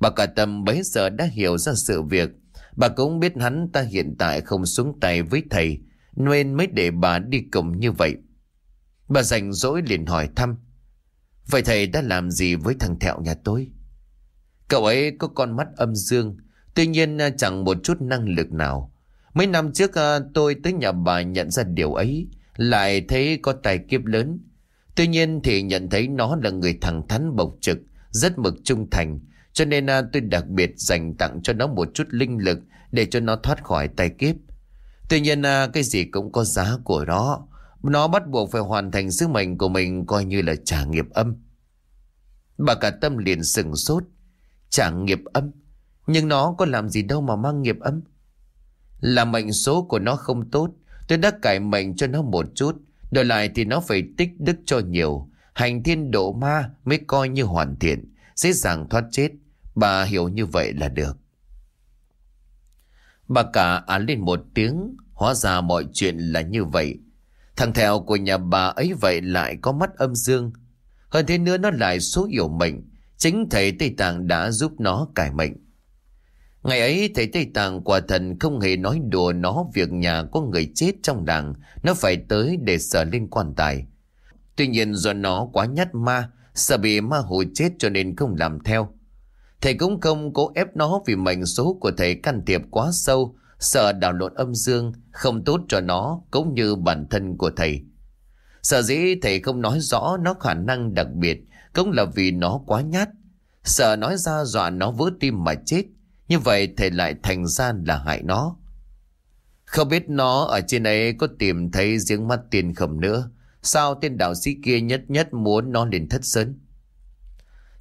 Bà cả tâm bấy giờ đã hiểu ra sự việc. Bà cũng biết hắn ta hiện tại không xuống tay với thầy nên mới để bà đi cùng như vậy. Bà rảnh rỗi liền hỏi thăm. Vậy thầy đã làm gì với thằng Thẹo nhà tôi? Cậu ấy có con mắt âm dương, tuy nhiên à, chẳng một chút năng lực nào. Mấy năm trước à, tôi tới nhà bà nhận ra điều ấy, lại thấy có tài kiếp lớn. Tuy nhiên thì nhận thấy nó là người thẳng thắn bộc trực, rất mực trung thành, cho nên à, tôi đặc biệt dành tặng cho nó một chút linh lực để cho nó thoát khỏi tài kiếp. Tuy nhiên à, cái gì cũng có giá của nó. Nó bắt buộc phải hoàn thành sứ mệnh của mình coi như là trả nghiệp âm. Bà cả tâm liền sừng sốt. Trả nghiệp âm. Nhưng nó có làm gì đâu mà mang nghiệp âm. Là mệnh số của nó không tốt. Tôi đã cải mệnh cho nó một chút. Đổi lại thì nó phải tích đức cho nhiều. Hành thiên độ ma mới coi như hoàn thiện. Dễ dàng thoát chết. Bà hiểu như vậy là được. Bà cả á lên một tiếng, hóa ra mọi chuyện là như vậy. Thằng theo của nhà bà ấy vậy lại có mắt âm dương. Hơn thế nữa nó lại số hiểu mệnh. Chính thầy Tây Tạng đã giúp nó cải mệnh. Ngày ấy thầy Tây Tạng quả thần không hề nói đùa nó việc nhà có người chết trong đảng. Nó phải tới để sở lên quan tài. Tuy nhiên do nó quá nhát ma, sợ bị ma hồ chết cho nên không làm theo. Thầy cũng không cố ép nó vì mệnh số của thầy can thiệp quá sâu, sợ đảo lộn âm dương, không tốt cho nó cũng như bản thân của thầy. Sợ dĩ thầy không nói rõ nó khả năng đặc biệt, cũng là vì nó quá nhát. Sợ nói ra dọa nó vỡ tim mà chết, như vậy thầy lại thành ra là hại nó. Không biết nó ở trên ấy có tìm thấy giếng mắt tiền khẩm nữa, sao tên đạo sĩ kia nhất nhất muốn nó lên thất sơn?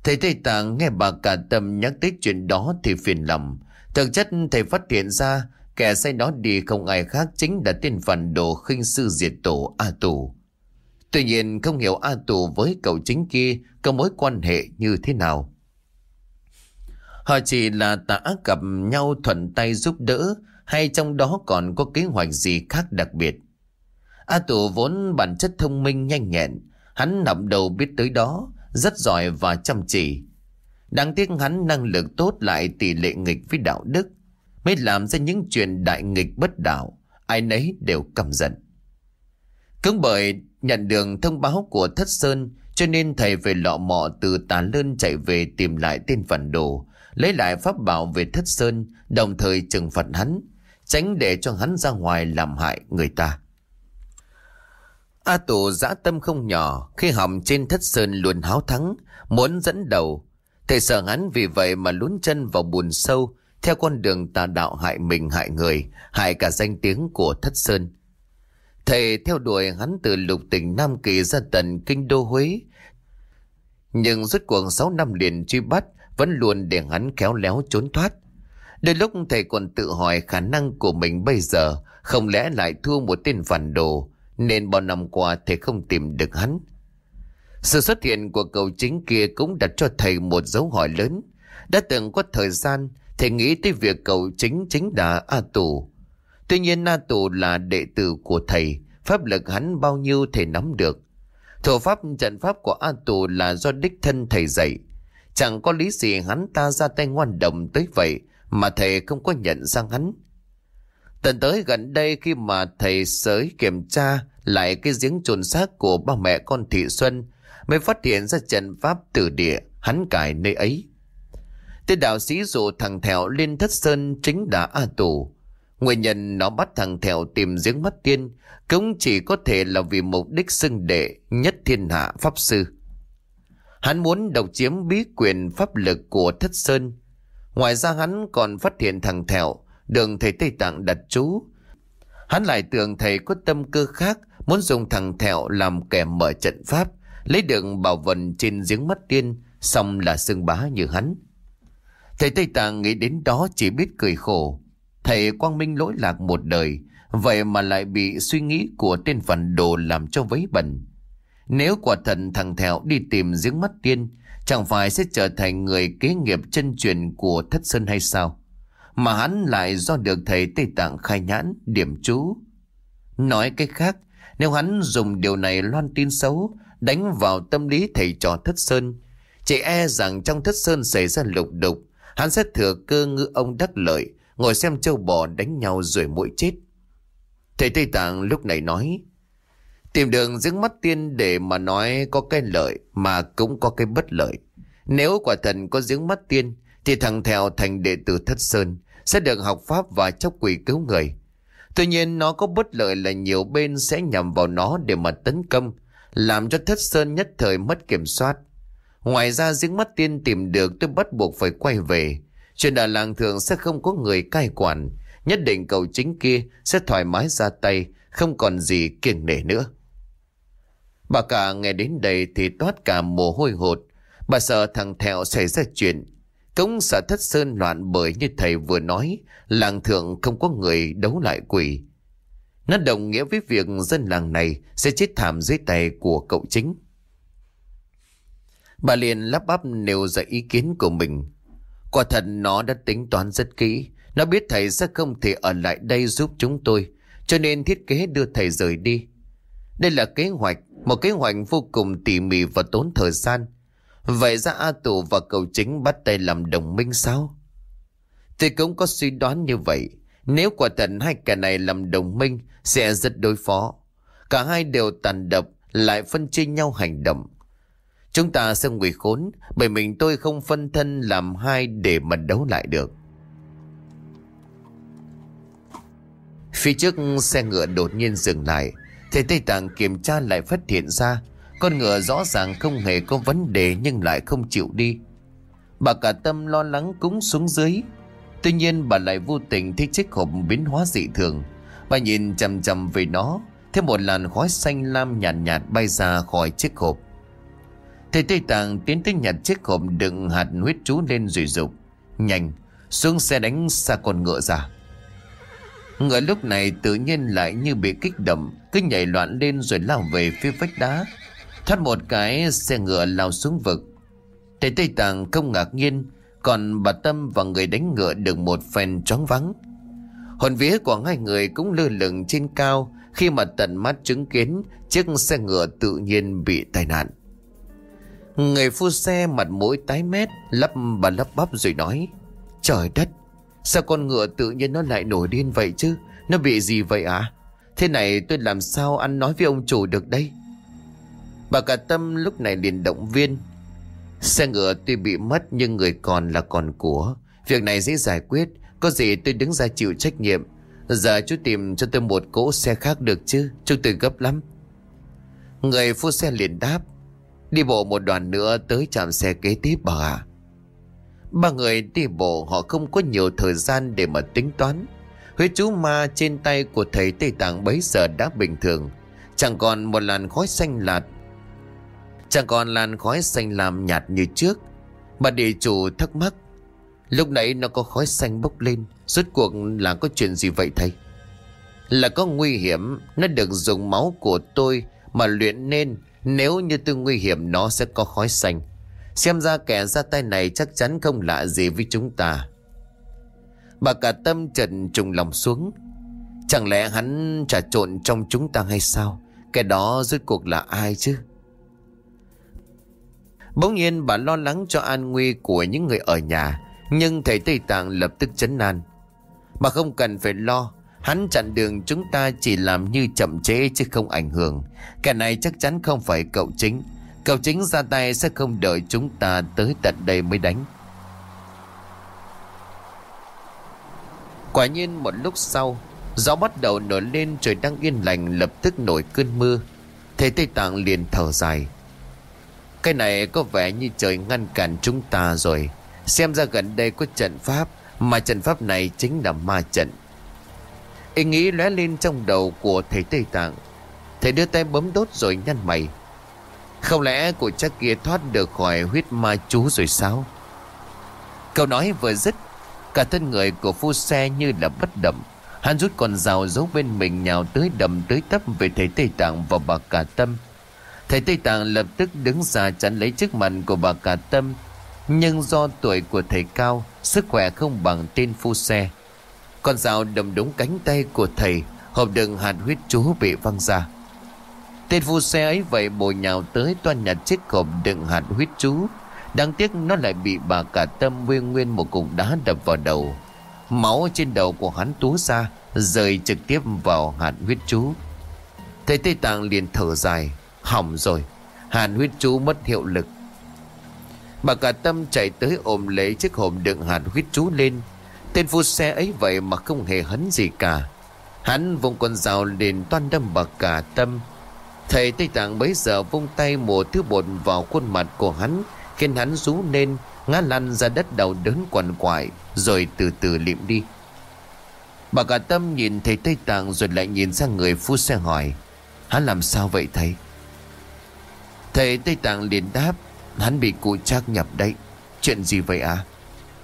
Thầy Tây Tạng nghe bà cả tâm nhắc tới chuyện đó thì phiền lòng. Thực chất thầy phát hiện ra kẻ say đó đi không ai khác chính là tên phản đồ khinh sư diệt tổ A Tù. Tuy nhiên không hiểu A Tù với cậu chính kia có mối quan hệ như thế nào. Họ chỉ là tả gặp nhau thuận tay giúp đỡ hay trong đó còn có kế hoạch gì khác đặc biệt. A Tù vốn bản chất thông minh nhanh nhẹn, hắn nằm đầu biết tới đó rất giỏi và chăm chỉ. Đáng tiếc hắn năng lực tốt lại tỷ lệ nghịch với đạo đức, mới làm ra những chuyện đại nghịch bất đạo. ai nấy đều căm giận. Cũng bởi nhận được thông báo của Thất Sơn cho nên thầy về lọ mọ từ tà lơn chạy về tìm lại tên phản đồ, lấy lại pháp bảo về Thất Sơn, đồng thời trừng phạt hắn, tránh để cho hắn ra ngoài làm hại người ta. A Tù dã tâm không nhỏ khi hỏng trên Thất Sơn luôn háo thắng, muốn dẫn đầu. Thầy sợ hắn vì vậy mà lún chân vào bùn sâu, theo con đường tà đạo hại mình hại người, hại cả danh tiếng của Thất Sơn. Thầy theo đuổi hắn từ lục tỉnh Nam Kỳ ra tận kinh đô Huế. Nhưng suốt cuộc 6 năm liền truy bắt vẫn luôn để hắn khéo léo trốn thoát. Đôi lúc thầy còn tự hỏi khả năng của mình bây giờ không lẽ lại thua một tên phản đồ nên bao năm qua thầy không tìm được hắn. Sự xuất hiện của cậu chính kia cũng đặt cho thầy một dấu hỏi lớn. Đã từng có thời gian thầy nghĩ tới việc cậu chính chính là A Tù. Tuy nhiên A Tù là đệ tử của thầy, pháp lực hắn bao nhiêu thầy nắm được. Thủ pháp trận pháp của A Tù là do đích thân thầy dạy. Chẳng có lý gì hắn ta ra tay ngoan đồng tới vậy mà thầy không có nhận ra hắn. Tận tới gần đây khi mà thầy sới kiểm tra lại cái giếng chôn xác của ba mẹ con Thị Xuân, mới phát hiện ra trận pháp tử địa hắn cài nơi ấy. Tên đạo sĩ dụ thằng Thẹo lên thất sơn chính đã A Tù. Nguyên nhân nó bắt thằng Thẹo tìm giếng mắt tiên cũng chỉ có thể là vì mục đích xưng đệ nhất thiên hạ pháp sư. Hắn muốn độc chiếm bí quyền pháp lực của thất sơn. Ngoài ra hắn còn phát hiện thằng Thẹo đường thầy Tây Tạng đặt chú. Hắn lại tưởng thầy có tâm cơ khác muốn dùng thằng Thẹo làm kẻ mở trận pháp lấy được bảo vật trên giếng mắt tiên xong là xương bá như hắn. Thầy Tây Tạng nghĩ đến đó chỉ biết cười khổ. Thầy Quang Minh lỗi lạc một đời, vậy mà lại bị suy nghĩ của tên phản đồ làm cho vấy bẩn. Nếu quả thần thằng Thẹo đi tìm giếng mắt tiên, chẳng phải sẽ trở thành người kế nghiệp chân truyền của Thất Sơn hay sao? Mà hắn lại do được thầy Tây Tạng khai nhãn, điểm chú. Nói cách khác, nếu hắn dùng điều này loan tin xấu, đánh vào tâm lý thầy trò Thất Sơn, chỉ e rằng trong Thất Sơn xảy ra lục đục, Hắn sẽ thừa cơ ngư ông đắc lợi, ngồi xem châu bò đánh nhau rồi mũi chết. Thầy Tây Tạng lúc này nói, tìm đường giếng mắt tiên để mà nói có cái lợi mà cũng có cái bất lợi. Nếu quả thần có giếng mắt tiên, thì thằng Thèo thành đệ tử Thất Sơn sẽ được học pháp và chóc quỷ cứu người. Tuy nhiên nó có bất lợi là nhiều bên sẽ nhằm vào nó để mà tấn công, làm cho Thất Sơn nhất thời mất kiểm soát. Ngoài ra giếng mắt tiên tìm được tôi bắt buộc phải quay về. Chuyện ở làng thường sẽ không có người cai quản. Nhất định cầu chính kia sẽ thoải mái ra tay, không còn gì kiêng nể nữa. Bà cả nghe đến đây thì toát cả mồ hôi hột. Bà sợ thằng Thẹo xảy ra chuyện. Cống xã thất sơn loạn bởi như thầy vừa nói, làng thượng không có người đấu lại quỷ. Nó đồng nghĩa với việc dân làng này sẽ chết thảm dưới tay của cậu chính. Bà liền lắp bắp nêu ra ý kiến của mình. Quả thật nó đã tính toán rất kỹ. Nó biết thầy sẽ không thể ở lại đây giúp chúng tôi. Cho nên thiết kế đưa thầy rời đi. Đây là kế hoạch, một kế hoạch vô cùng tỉ mỉ và tốn thời gian. Vậy ra A Tù và cậu chính bắt tay làm đồng minh sao? Tôi cũng có suy đoán như vậy. Nếu quả thật hai kẻ này làm đồng minh, sẽ rất đối phó. Cả hai đều tàn độc, lại phân chia nhau hành động. Chúng ta sẽ nguy khốn, bởi mình tôi không phân thân làm hai để mà đấu lại được. Phía trước xe ngựa đột nhiên dừng lại. Thầy Tây Tạng kiểm tra lại phát hiện ra con ngựa rõ ràng không hề có vấn đề nhưng lại không chịu đi. Bà cả tâm lo lắng cúng xuống dưới. Tuy nhiên bà lại vô tình thấy chiếc hộp biến hóa dị thường. Bà nhìn chầm chầm về nó. Thấy một làn khói xanh lam nhạt nhạt bay ra khỏi chiếc hộp. Thầy Tây Tạng tiến tới nhặt chiếc hộp đựng hạt huyết chú lên rồi dục Nhanh, xuống xe đánh xa con ngựa ra. Ngựa lúc này tự nhiên lại như bị kích động, cứ nhảy loạn lên rồi lao về phía vách đá. Thoát một cái xe ngựa lao xuống vực. Thầy Tây Tạng không ngạc nhiên, còn bà Tâm và người đánh ngựa được một phen choáng vắng. Hồn vía của hai người cũng lơ lửng trên cao khi mà tận mắt chứng kiến chiếc xe ngựa tự nhiên bị tai nạn. Người phu xe mặt mũi tái mét Lắp bà lắp bắp rồi nói Trời đất Sao con ngựa tự nhiên nó lại nổi điên vậy chứ Nó bị gì vậy à Thế này tôi làm sao ăn nói với ông chủ được đây Bà cả tâm lúc này liền động viên. Xe ngựa tuy bị mất nhưng người còn là còn của. Việc này dễ giải quyết, Có gì tôi đứng ra chịu trách nhiệm. Giờ chú tìm cho tôi một cỗ xe khác được chứ Chúng tôi gấp lắm. Người phu xe liền đáp. Đi bộ một đoạn nữa tới trạm xe kế tiếp bà à Ba người đi bộ, họ không có nhiều thời gian để mà tính toán. Huyết chú ma trên tay của thầy Tây Tạng bấy giờ đã bình thường. Chẳng còn một làn khói xanh lạt Chẳng còn làn khói xanh làm nhạt như trước. Bà địa chủ thắc mắc, Lúc nãy nó có khói xanh bốc lên, Rốt cuộc là có chuyện gì vậy thầy? Là có nguy hiểm, Nó được dùng máu của tôi Mà luyện nên, Nếu như tôi nguy hiểm, nó sẽ có khói xanh. Xem ra kẻ ra tay này chắc chắn không lạ gì với chúng ta. Bà cả tâm trần trùng lòng xuống. Chẳng lẽ hắn trà trộn trong chúng ta hay sao? Cái đó rốt cuộc là ai chứ? Bỗng nhiên bà lo lắng cho an nguy của những người ở nhà, Nhưng thầy Tây Tạng lập tức chấn an. Bà không cần phải lo, Hắn chặn đường chúng ta chỉ làm như chậm chế chứ không ảnh hưởng. Kẻ này chắc chắn không phải cậu chính. Cậu chính ra tay sẽ không đợi chúng ta tới tận đây mới đánh. Quả nhiên một lúc sau, Gió bắt đầu nổi lên trời đang yên lành lập tức nổi cơn mưa. Thầy Tây Tạng liền thở dài. Cái này có vẻ như trời ngăn cản chúng ta rồi. Xem ra gần đây có trận pháp, Mà trận pháp này chính là ma trận. Ý nghĩ lóe lên trong đầu của thầy Tây Tạng. Thầy đưa tay bấm đốt rồi nhăn mày. Không lẽ cô cha kia thoát được khỏi huyết ma chú rồi sao? Câu nói vừa dứt, Cả thân người của phu xe như là bất động. Hắn rút con dao giấu bên mình nhào tới đầm tới tấp về thầy Tây Tạng và bà Cả Tâm. Thầy Tây Tạng lập tức đứng ra chắn lấy trước mặt của bà Cả Tâm. Nhưng do tuổi của thầy cao, sức khỏe không bằng tên phu xe. Con dao đâm đúng cánh tay của thầy, hộp đựng hạt huyết chú bị văng ra. Tên phu xe ấy vậy bồi nhào tới toan nhặt chiếc hộp đựng hạt huyết chú. Đáng tiếc nó lại bị bà cả tâm nguyên nguyên một cục đá đập vào đầu. Máu trên đầu của hắn tú ra, rơi trực tiếp vào hạt huyết chú. Thầy Tây Tạng liền thở dài, hỏng rồi, hàn huyết chú mất hiệu lực. Bà cả tâm chạy tới ôm lấy chiếc hộp đựng hàn huyết chú lên. Tên phu xe ấy vậy mà không hề hấn gì cả. Hắn vùng con dao lên toan đâm bà cả tâm. Thầy Tây Tạng bấy giờ vung tay mùa thứ bột vào khuôn mặt của hắn khiến hắn rú lên ngã lăn ra đất đầu đớn quằn quại rồi từ từ liệm đi bà cả tâm nhìn thấy tây tạng rồi lại nhìn sang người phu xe hỏi hắn làm sao vậy thầy thầy tây tạng liền đáp, hắn bị cụ trác nhập đấy. Chuyện gì vậy à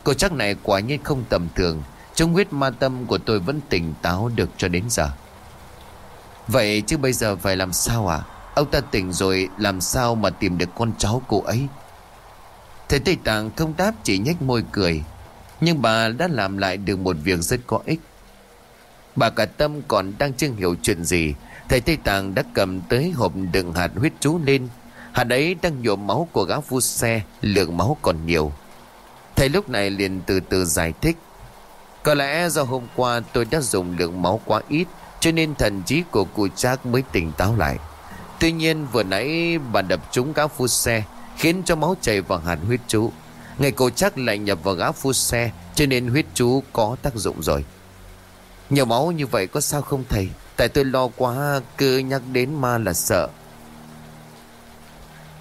cụ chắc này quả nhiên không tầm thường. Trong huyết ma tâm của tôi vẫn tỉnh táo được cho đến giờ. Vậy chứ bây giờ phải làm sao à ông ta tỉnh rồi, làm sao mà tìm được con cháu cô ấy? Thầy Tây Tạng không đáp, chỉ nhếch môi cười. Nhưng bà đã làm lại được một việc rất có ích. Bà cả tâm còn đang chưa hiểu chuyện gì, Thầy Tây Tạng đã cầm tới hộp đựng hạt huyết chú lên Hạt ấy đang nhuộm máu của gã phu xe, Lượng máu còn nhiều Thầy lúc này liền từ từ giải thích Có lẽ do hôm qua tôi đã dùng lượng máu quá ít, Cho nên thần trí của cụ Trác mới tỉnh táo lại Tuy nhiên vừa nãy bà đập trúng gã phu xe, khiến cho máu chảy vào hạt huyết chú. Ngày cô chắc lại nhập vào gã phu xe, cho nên huyết chú có tác dụng rồi. Nhiều máu như vậy có sao không thầy? Tại tôi lo quá, cứ nhắc đến ma là sợ.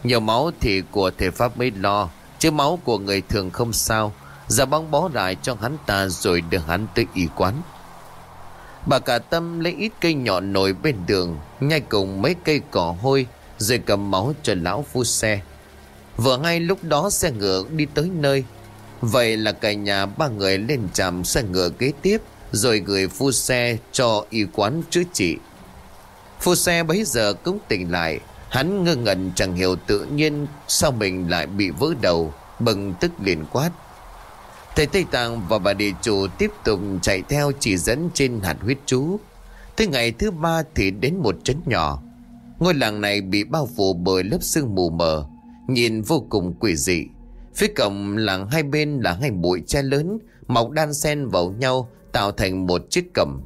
Nhiều máu thì của thể pháp mới lo, Chứ máu của người thường không sao. Giờ băng bó lại cho hắn ta Rồi đưa hắn tới y quán. Bà cả tâm lấy ít cây nhọn nổi bên đường, Nhai cùng mấy cây cỏ hôi, Rồi cầm máu cho lão phu xe. Vừa ngay lúc đó xe ngựa đi tới nơi. Vậy là cả nhà ba người lên trạm xe ngựa kế tiếp, Rồi gửi phu xe cho y quán chữa trị. Phu xe bấy giờ cũng tỉnh lại Hắn ngơ ngẩn chẳng hiểu tự nhiên Sao mình lại bị vỡ đầu, Bừng tức liền quát Thầy Tây Tạng và bà địa chủ tiếp tục chạy theo chỉ dẫn trên hạt huyết chú. Tới ngày thứ ba thì đến một trấn nhỏ. Ngôi làng này bị bao phủ bởi lớp sương mù mờ. Nhìn vô cùng quỷ dị Phía cổng làng hai bên là hai bụi tre lớn, Mọc đan xen vào nhau, Tạo thành một chiếc cẩm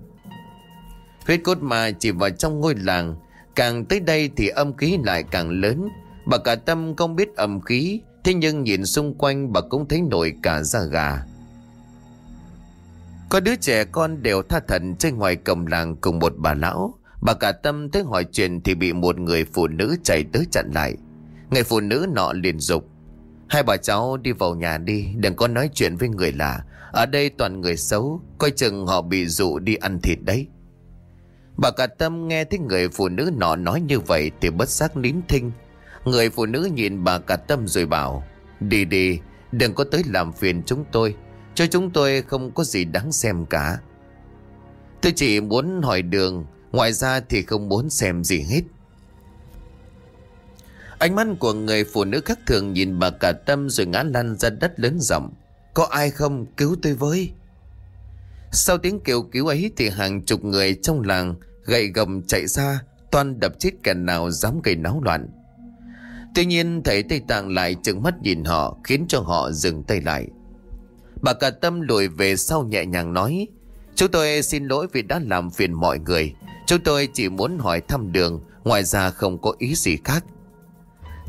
Huyết cốt ma chỉ vào trong ngôi làng Càng tới đây thì âm khí lại càng lớn. Bà cả tâm không biết âm khí, Thế nhưng nhìn xung quanh bà cũng thấy nổi cả da gà. Có đứa trẻ con đều tha thần chơi ngoài cổng làng cùng một bà lão. Bà cả tâm tới hỏi chuyện thì bị một người phụ nữ chạy tới chặn lại. Người phụ nữ nọ liền dục, Hai bà cháu đi vào nhà đi, Đừng có nói chuyện với người lạ. Ở đây toàn người xấu, Coi chừng họ bị dụ đi ăn thịt đấy. Bà cả tâm nghe thấy người phụ nữ nọ nói như vậy Thì bất giác nín thinh Người phụ nữ nhìn bà cả tâm rồi bảo, Đi đi, Đừng có tới làm phiền chúng tôi, Cho chúng tôi không có gì đáng xem cả Tôi chỉ muốn hỏi đường, Ngoài ra thì không muốn xem gì hết Ánh mắt của người phụ nữ khác thường nhìn bà cả tâm rồi ngã lăn ra đất lớn rộng. Có ai không cứu tôi với? Sau tiếng kêu cứu ấy thì hàng chục người trong làng gậy gầm chạy ra, toan đập chết kẻ nào dám gây náo loạn. Tuy nhiên, thầy Tây Tạng lại trừng mắt nhìn họ, khiến cho họ dừng tay lại. Bà cả tâm lùi về sau nhẹ nhàng nói, Chúng tôi xin lỗi vì đã làm phiền mọi người Chúng tôi chỉ muốn hỏi thăm đường, Ngoài ra không có ý gì khác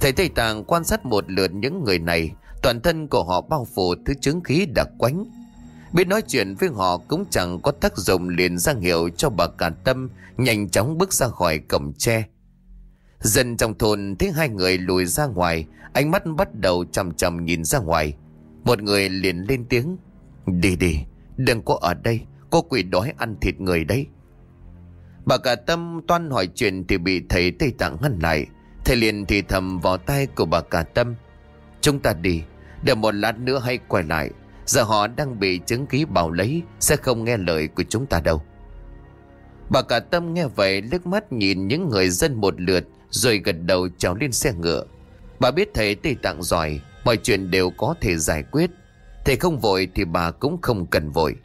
Thầy Tây Tạng quan sát một lượt những người này, Toàn thân của họ bao phủ thứ chứng khí đặc quánh Biết nói chuyện với họ cũng chẳng có tác dụng liền ra hiệu cho bà cả tâm Nhanh chóng bước ra khỏi cổng tre. Dân trong thôn thấy hai người lùi ra ngoài, Ánh mắt bắt đầu chầm chầm nhìn ra ngoài. Một người liền lên tiếng, Đi đi, Đừng có ở đây, Có quỷ đói ăn thịt người đấy. Bà cả tâm toan hỏi chuyện Thì bị thầy Tây Tạng ngăn lại. Thầy liền thì thầm vào tay của bà cả tâm, Chúng ta đi, Để một lát nữa hay quay lại. Giờ họ đang bị chứng ký bảo lấy, Sẽ không nghe lời của chúng ta đâu. Bà cả tâm nghe vậy, liếc mắt nhìn những người dân một lượt, Rồi gật đầu trèo lên xe ngựa. Bà biết thầy Tây Tạng giỏi, Mọi chuyện đều có thể giải quyết. Thầy không vội thì bà cũng không cần vội.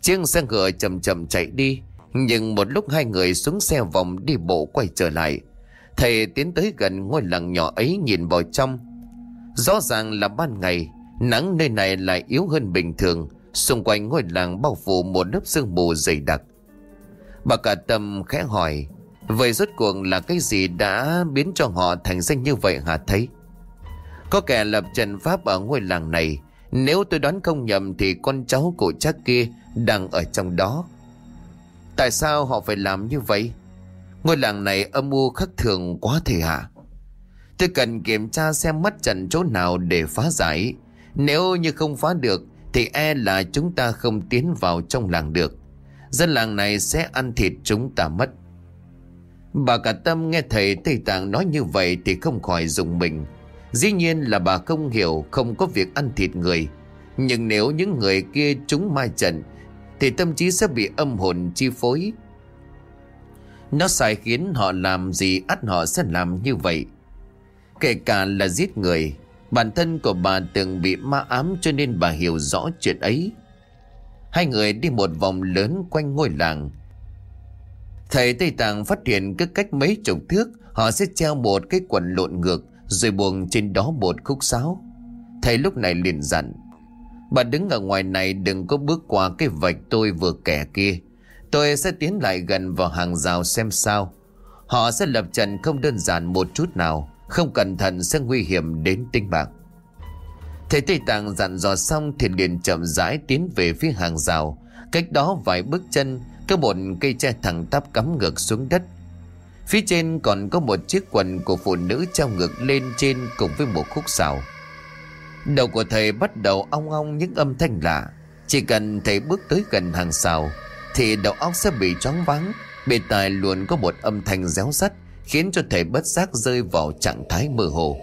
Chiếc xe ngựa chậm chậm chạy đi, Nhưng một lúc hai người xuống xe vòng đi bộ quay trở lại. Thầy tiến tới gần ngôi làng nhỏ ấy nhìn vào trong. Rõ ràng là ban ngày Nắng nơi này lại yếu hơn bình thường. Xung quanh ngôi làng bao phủ một lớp sương mù dày đặc. Bà cả tâm khẽ hỏi, Vậy rốt cuộc là cái gì đã biến cho họ thành danh như vậy hả thấy Có kẻ lập trận pháp ở ngôi làng này. Nếu tôi đoán không nhầm thì con cháu của cha kia đang ở trong đó. Tại sao họ phải làm như vậy? Ngôi làng này âm mưu khắc thường quá thể hả Tôi cần kiểm tra xem mắt trận chỗ nào để phá giải. Nếu như không phá được, Thì e là chúng ta không tiến vào trong làng được. Dân làng này sẽ ăn thịt chúng ta mất. Bà cả tâm nghe thầy Tây Tạng nói như vậy Thì không khỏi dùng mình. Dĩ nhiên là bà không hiểu Không có việc ăn thịt người. Nhưng nếu những người kia chúng mai trận, Thì tâm trí sẽ bị âm hồn chi phối. Nó sai khiến họ làm gì, ắt họ sẽ làm như vậy. Kể cả là giết người Bản thân của bà từng bị ma ám cho nên bà hiểu rõ chuyện ấy. Hai người đi một vòng lớn quanh ngôi làng. Thầy Tây Tạng phát hiện cứ cách mấy chục thước, Họ sẽ treo một cái quần lộn ngược Rồi buông trên đó một khúc sáo. Thầy lúc này liền dặn, Bà đứng ở ngoài này đừng có bước qua cái vạch tôi vừa kẻ kia. Tôi sẽ tiến lại gần vào hàng rào xem sao. Họ sẽ lập trận không đơn giản một chút nào. Không cẩn thận sẽ nguy hiểm đến tính mạng. Thầy Tây Tạng dặn dò xong thì liền chậm rãi tiến về phía hàng rào. Cách đó vài bước chân, Có một cây tre thẳng tắp cắm ngược xuống đất. Phía trên còn có một chiếc quần của phụ nữ treo ngược lên trên cùng với một khúc xào. Đầu của thầy bắt đầu ong ong những âm thanh lạ. Chỉ cần thầy bước tới gần hàng xào, thì đầu óc sẽ bị choáng váng bề tai luôn có một âm thanh réo sắt khiến cho thầy bất giác rơi vào trạng thái mơ hồ.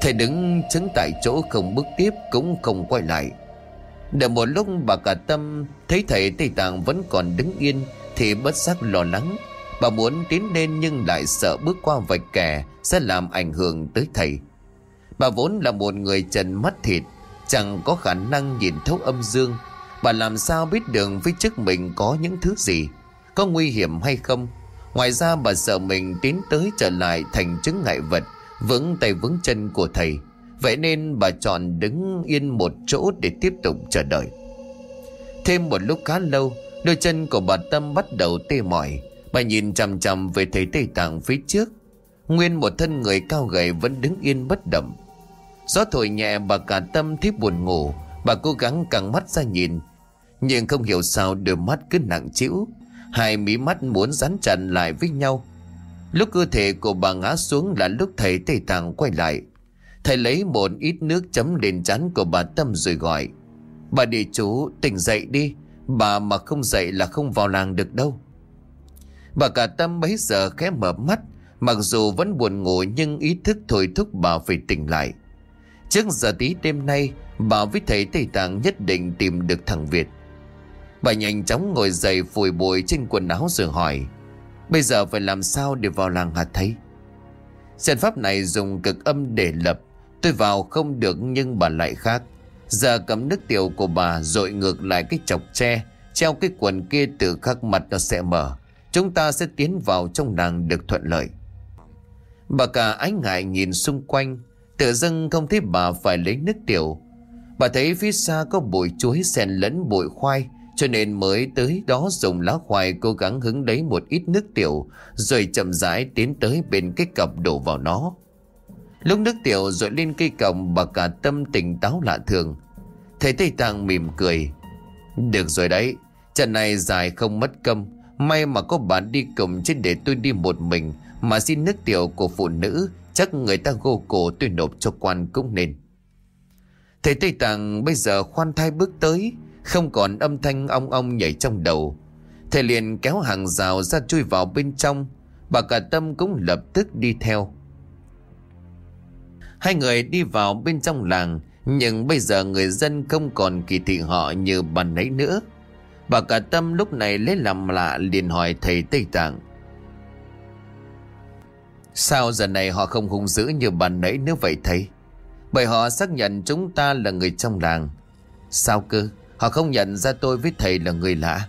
Thầy đứng chứng tại chỗ không bước tiếp cũng không quay lại. Đợi một lúc bà cả tâm thấy thầy tây tạng vẫn còn đứng yên thì bất giác lo lắng. Bà muốn tiến lên nhưng lại sợ bước qua vạch kè sẽ làm ảnh hưởng tới thầy. Bà vốn là một người trần mắt thịt, chẳng có khả năng nhìn thấu âm dương. Bà làm sao biết đường phía trước mình có những thứ gì? Có nguy hiểm hay không? Ngoài ra bà sợ mình tiến tới trở lại thành chứng ngại vật, Vững tay vững chân của thầy. Vậy nên bà chọn đứng yên một chỗ để tiếp tục chờ đợi. Thêm một lúc khá lâu, Đôi chân của bà Tâm bắt đầu tê mỏi. Bà nhìn chằm chằm về thầy Tây Tạng phía trước. Nguyên một thân người cao gầy vẫn đứng yên bất động. Gió thổi nhẹ, bà cả tâm thấy buồn ngủ. Bà cố gắng căng mắt ra nhìn, Nhưng không hiểu sao đôi mắt cứ nặng chịu Hai mí mắt muốn dán chặt lại với nhau. Lúc cơ thể của bà ngã xuống là lúc thầy Tây Tạng quay lại. Thầy lấy một ít nước chấm lên chán của bà Tâm rồi gọi, Bà địa chú tỉnh dậy đi. Bà mà không dậy là không vào làng được đâu. Bà cả Tâm bấy giờ khẽ mở mắt, Mặc dù vẫn buồn ngủ nhưng ý thức thôi thúc bà phải tỉnh lại. Trước giờ tí đêm nay, Bà với thầy Tây Tạng nhất định tìm được thằng Việt. Bà nhanh chóng ngồi dậy phủi bụi trên quần áo rồi hỏi, Bây giờ phải làm sao để vào làng hạt thấy Trận pháp này dùng cực âm để lập, Tôi vào không được nhưng bà lại khác. Giờ cầm nước tiểu của bà dội ngược lại cái chọc tre, Treo cái quần kia từ khắc mặt nó sẽ mở. Chúng ta sẽ tiến vào trong làng được thuận lợi. Bà cả ánh ngại nhìn xung quanh, Tự dưng không thấy bà phải lấy nước tiểu. Bà thấy phía xa có bụi chuối xen lẫn bụi khoai cho nên mới tới đó dùng lá khoai cố gắng hứng lấy một ít nước tiểu, Rồi chậm rãi tiến tới bên cái cặp đổ vào nó. Lúc nước tiểu rồi lên cây cọc bà cả tâm tỉnh táo lạ thường. Thầy Tây Tạng mỉm cười. Được rồi đấy, Trận này dài không mất công May mà có bạn đi cùng chứ để tôi đi một mình. Mà xin nước tiểu của phụ nữ, Chắc người ta gô cổ tôi nộp cho quan cũng nên. Thầy Tây Tạng bây giờ khoan thai bước tới không còn âm thanh ong ong nhảy trong đầu. Thầy liền kéo hàng rào ra chui vào bên trong. Bà cả tâm cũng lập tức đi theo. Hai người đi vào bên trong làng, Nhưng bây giờ người dân không còn kỳ thị họ như bàn nãy nữa. Bà cả tâm lúc này lấy làm lạ liền hỏi thầy Tây Tạng. Sao giờ này họ không hung dữ như bàn nãy nữa vậy thầy? Bởi họ xác nhận chúng ta là người trong làng. Sao cơ? Họ không nhận ra tôi với thầy là người lạ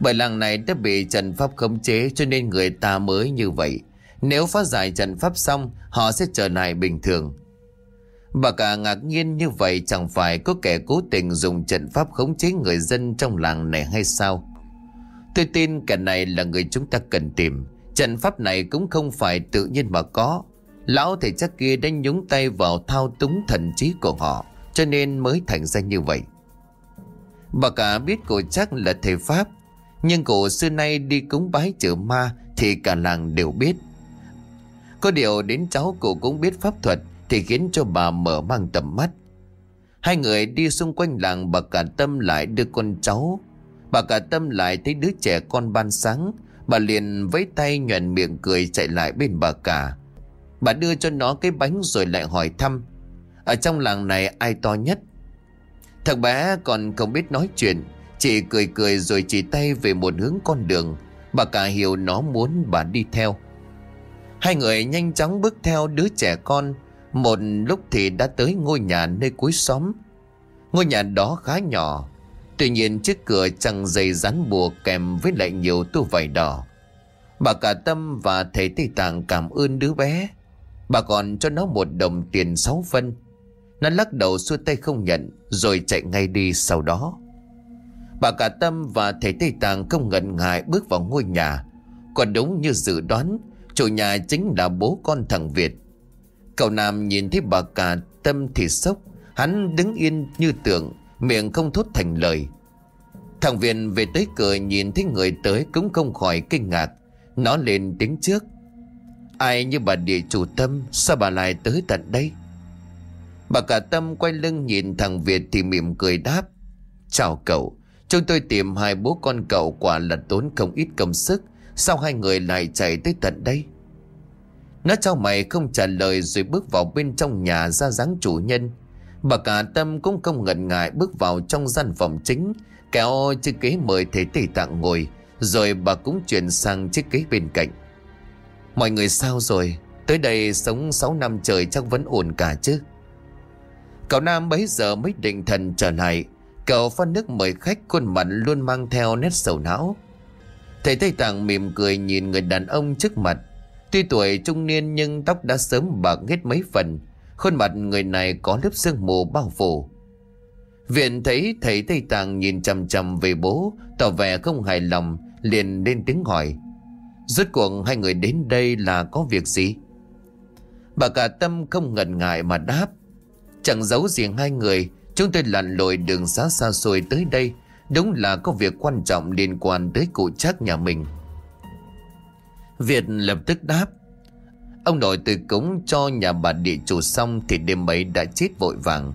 Bởi làng này đã bị Trần Pháp khống chế cho nên người ta mới như vậy Nếu phá giải Trần Pháp xong, Họ sẽ trở lại bình thường Bà cả ngạc nhiên như vậy chẳng phải có kẻ cố tình dùng trận pháp khống chế người dân trong làng này hay sao? Tôi tin kẻ này là người chúng ta cần tìm. Trận pháp này cũng không phải tự nhiên mà có. Lão thầy chắc kia đã nhúng tay vào thao túng thần trí của họ, cho nên mới thành ra như vậy. Bà cả biết cô chắc là thầy Pháp nhưng cô xưa nay đi cúng bái chữa ma thì cả làng đều biết. Có điều đến cháu cô cũng biết pháp thuật thì khiến cho bà mở mang tầm mắt. Hai người đi xung quanh làng, bà cả tâm lại đưa con cháu. Bà cả tâm lại thấy đứa trẻ con ban sáng. Bà liền với tay nhuận miệng cười chạy lại bên bà cả. Bà đưa cho nó cái bánh rồi lại hỏi thăm. Ở trong làng này ai to nhất? Thằng bé còn không biết nói chuyện. Chỉ cười cười rồi chỉ tay về một hướng con đường. Bà cả hiểu nó muốn bà đi theo. Hai người nhanh chóng bước theo đứa trẻ con một lúc thì đã tới ngôi nhà nơi cuối xóm Ngôi nhà đó khá nhỏ Tuy nhiên trước cửa chẳng dày rắn bùa kèm với lại nhiều tu vải đỏ Bà cả tâm và thầy Tây Tạng cảm ơn đứa bé Bà còn cho nó một đồng tiền sáu phân nó lắc đầu xuôi tay không nhận, Rồi chạy ngay đi sau đó. Bà cả tâm và thầy Tây tàng không ngần ngại bước vào ngôi nhà. Còn đúng như dự đoán, Chủ nhà chính là bố con thằng Việt. Cậu Nam nhìn thấy bà cả tâm thì sốc. Hắn đứng yên như tượng, Miệng không thốt thành lời. Thằng việt về tới cửa nhìn thấy người tới cũng không khỏi kinh ngạc. Nó lên tiếng trước. Ai như bà địa chủ tâm, Sao bà lại tới tận đây? Bà cả tâm quay lưng nhìn thằng Việt thì mỉm cười đáp Chào cậu Chúng tôi tìm hai bố con cậu quả là tốn không ít công sức Sao hai người lại chạy tới tận đây nó trao mày không trả lời rồi bước vào bên trong nhà ra dáng chủ nhân. Bà cả tâm cũng không ngần ngại bước vào trong gian phòng chính, kéo chiếc ghế mời thầy tỷ Tạng ngồi, rồi bà cũng chuyển sang chiếc ghế bên cạnh. Mọi người sao rồi? Tới đây sống 6 năm trời chắc vẫn ổn cả chứ? Cậu Nam bấy giờ mới định thần trở lại, cậu pha nước mời khách khuôn mặt luôn mang theo nét sầu não. Thầy Tây Tạng mỉm cười nhìn người đàn ông trước mặt, Tuy tuổi trung niên nhưng tóc đã sớm bạc hết mấy phần. Khuôn mặt người này có lớp sương mù bao phủ. Viện thấy thầy Tây Tạng nhìn chằm chằm về bố Tỏ vẻ không hài lòng Liền lên tiếng hỏi. Rốt cuộc hai người đến đây là có việc gì? Bà cả tâm không ngần ngại mà đáp. Chẳng giấu gì hai người. Chúng tôi lặn lội đường xa xa xôi tới đây. Đúng là có việc quan trọng liên quan tới cụ chắc nhà mình. Việt lập tức đáp. Ông nội từ cúng cho nhà bà địa chủ xong Thì đêm ấy đã chết vội vàng.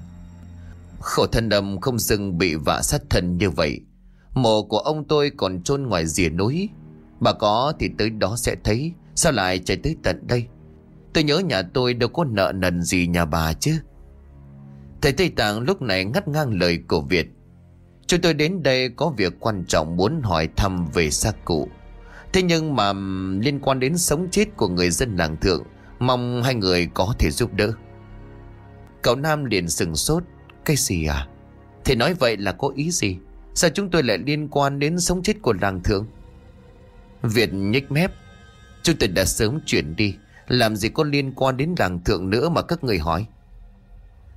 Khổ thân đầm không dừng bị vạ sát thân như vậy. Mộ của ông tôi còn chôn ngoài rìa núi. Bà có thì tới đó sẽ thấy. Sao lại chạy tới tận đây? Tôi nhớ nhà tôi đâu có nợ nần gì nhà bà chứ. Thầy Tây Tạng lúc này ngắt ngang lời của Việt. Chúng tôi đến đây có việc quan trọng muốn hỏi thăm về xác cụ. Thế nhưng mà liên quan đến sống chết của người dân làng thượng, Mong hai người có thể giúp đỡ. Cậu Nam liền sừng sốt, Cái gì à? Thầy nói vậy là có ý gì? Sao chúng tôi lại liên quan đến sống chết của làng thượng? Việt nhếch mép Chúng tôi đã sớm chuyển đi, Làm gì có liên quan đến làng thượng nữa mà các người hỏi.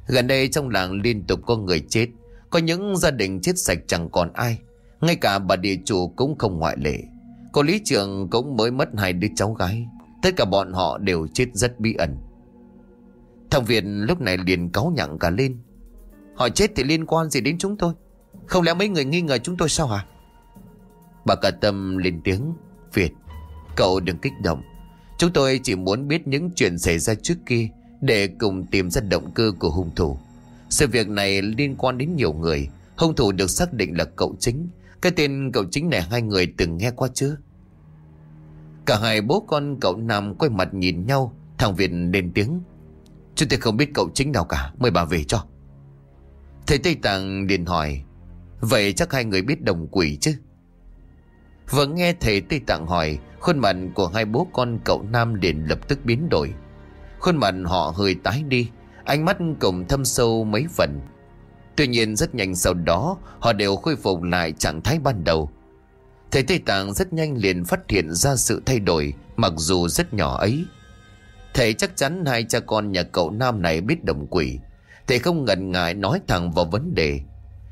Gần đây trong làng liên tục có người chết. Có những gia đình chết sạch chẳng còn ai. Ngay cả bà địa chủ cũng không ngoại lệ. Cô lý trường cũng mới mất hai đứa cháu gái. Tất cả bọn họ đều chết rất bí ẩn. Thằng Việt lúc này liền cáu nhặng cả lên. Họ chết thì liên quan gì đến chúng tôi? Không lẽ mấy người nghi ngờ chúng tôi sao hả? Bà cả tâm lên tiếng. Việt, Cậu đừng kích động. Chúng tôi chỉ muốn biết những chuyện xảy ra trước kia. Để cùng tìm ra động cơ của hung thủ. Sự việc này liên quan đến nhiều người. Hung thủ được xác định là cậu chính. Cái tên cậu chính này hai người từng nghe qua chưa? Cả hai bố con cậu Nam quay mặt nhìn nhau, Thằng Việt lên tiếng. Chúng tôi không biết cậu chính nào cả, Mời bà về cho. Thầy Tây Tạng liền hỏi, Vậy chắc hai người biết đồng quỷ chứ? Vừa nghe thầy Tây Tạng hỏi, Khuôn mặt của hai bố con cậu Nam liền lập tức biến đổi. Khuôn mặt họ hơi tái đi, Ánh mắt cùng thâm sâu mấy phần. Tuy nhiên rất nhanh sau đó, Họ đều khôi phục lại trạng thái ban đầu. Thầy Tây Tạng rất nhanh liền phát hiện ra sự thay đổi, Mặc dù rất nhỏ ấy. Thầy chắc chắn hai cha con nhà cậu Nam này biết đồng quỷ. Thầy không ngần ngại nói thẳng vào vấn đề.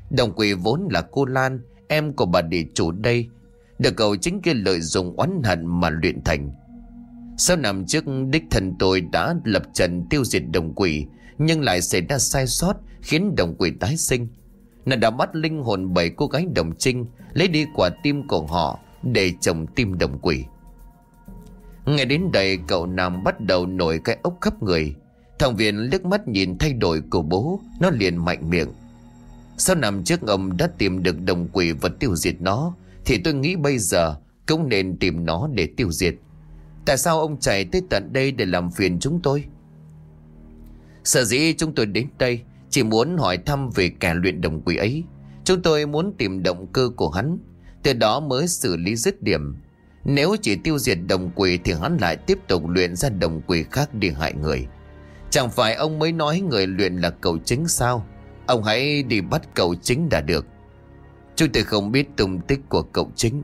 Đồng quỷ vốn là cô Lan, Em của bà địa chủ đây. Được cậu chính kia lợi dụng oán hận mà luyện thành. Sau năm trước, đích thần tôi đã lập trần tiêu diệt đồng quỷ, Nhưng lại xảy ra sai sót, Khiến đồng quỷ tái sinh. Nàng đã bắt linh hồn bảy cô gái đồng trinh, Lấy đi quả tim của họ Để trồng tim đồng quỷ. Nghe đến đây, cậu Nam bắt đầu nổi cái ốc khắp người. Thằng Viện liếc mắt nhìn thay đổi của bố, Nó liền mạnh miệng. Sau năm trước, ông đã tìm được đồng quỷ và tiêu diệt nó, Thì tôi nghĩ bây giờ Cũng nên tìm nó để tiêu diệt. Tại sao ông chạy tới tận đây để làm phiền chúng tôi? Sở dĩ chúng tôi đến đây Chỉ muốn hỏi thăm về kẻ luyện đồng quỷ ấy. Chúng tôi muốn tìm động cơ của hắn, Từ đó mới xử lý dứt điểm. Nếu chỉ tiêu diệt đồng quỷ Thì hắn lại tiếp tục luyện ra đồng quỷ khác để hại người. Chẳng phải ông mới nói người luyện là cậu chính sao? Ông hãy đi bắt cậu chính đã được. Chúng tôi không biết tung tích của cậu chính.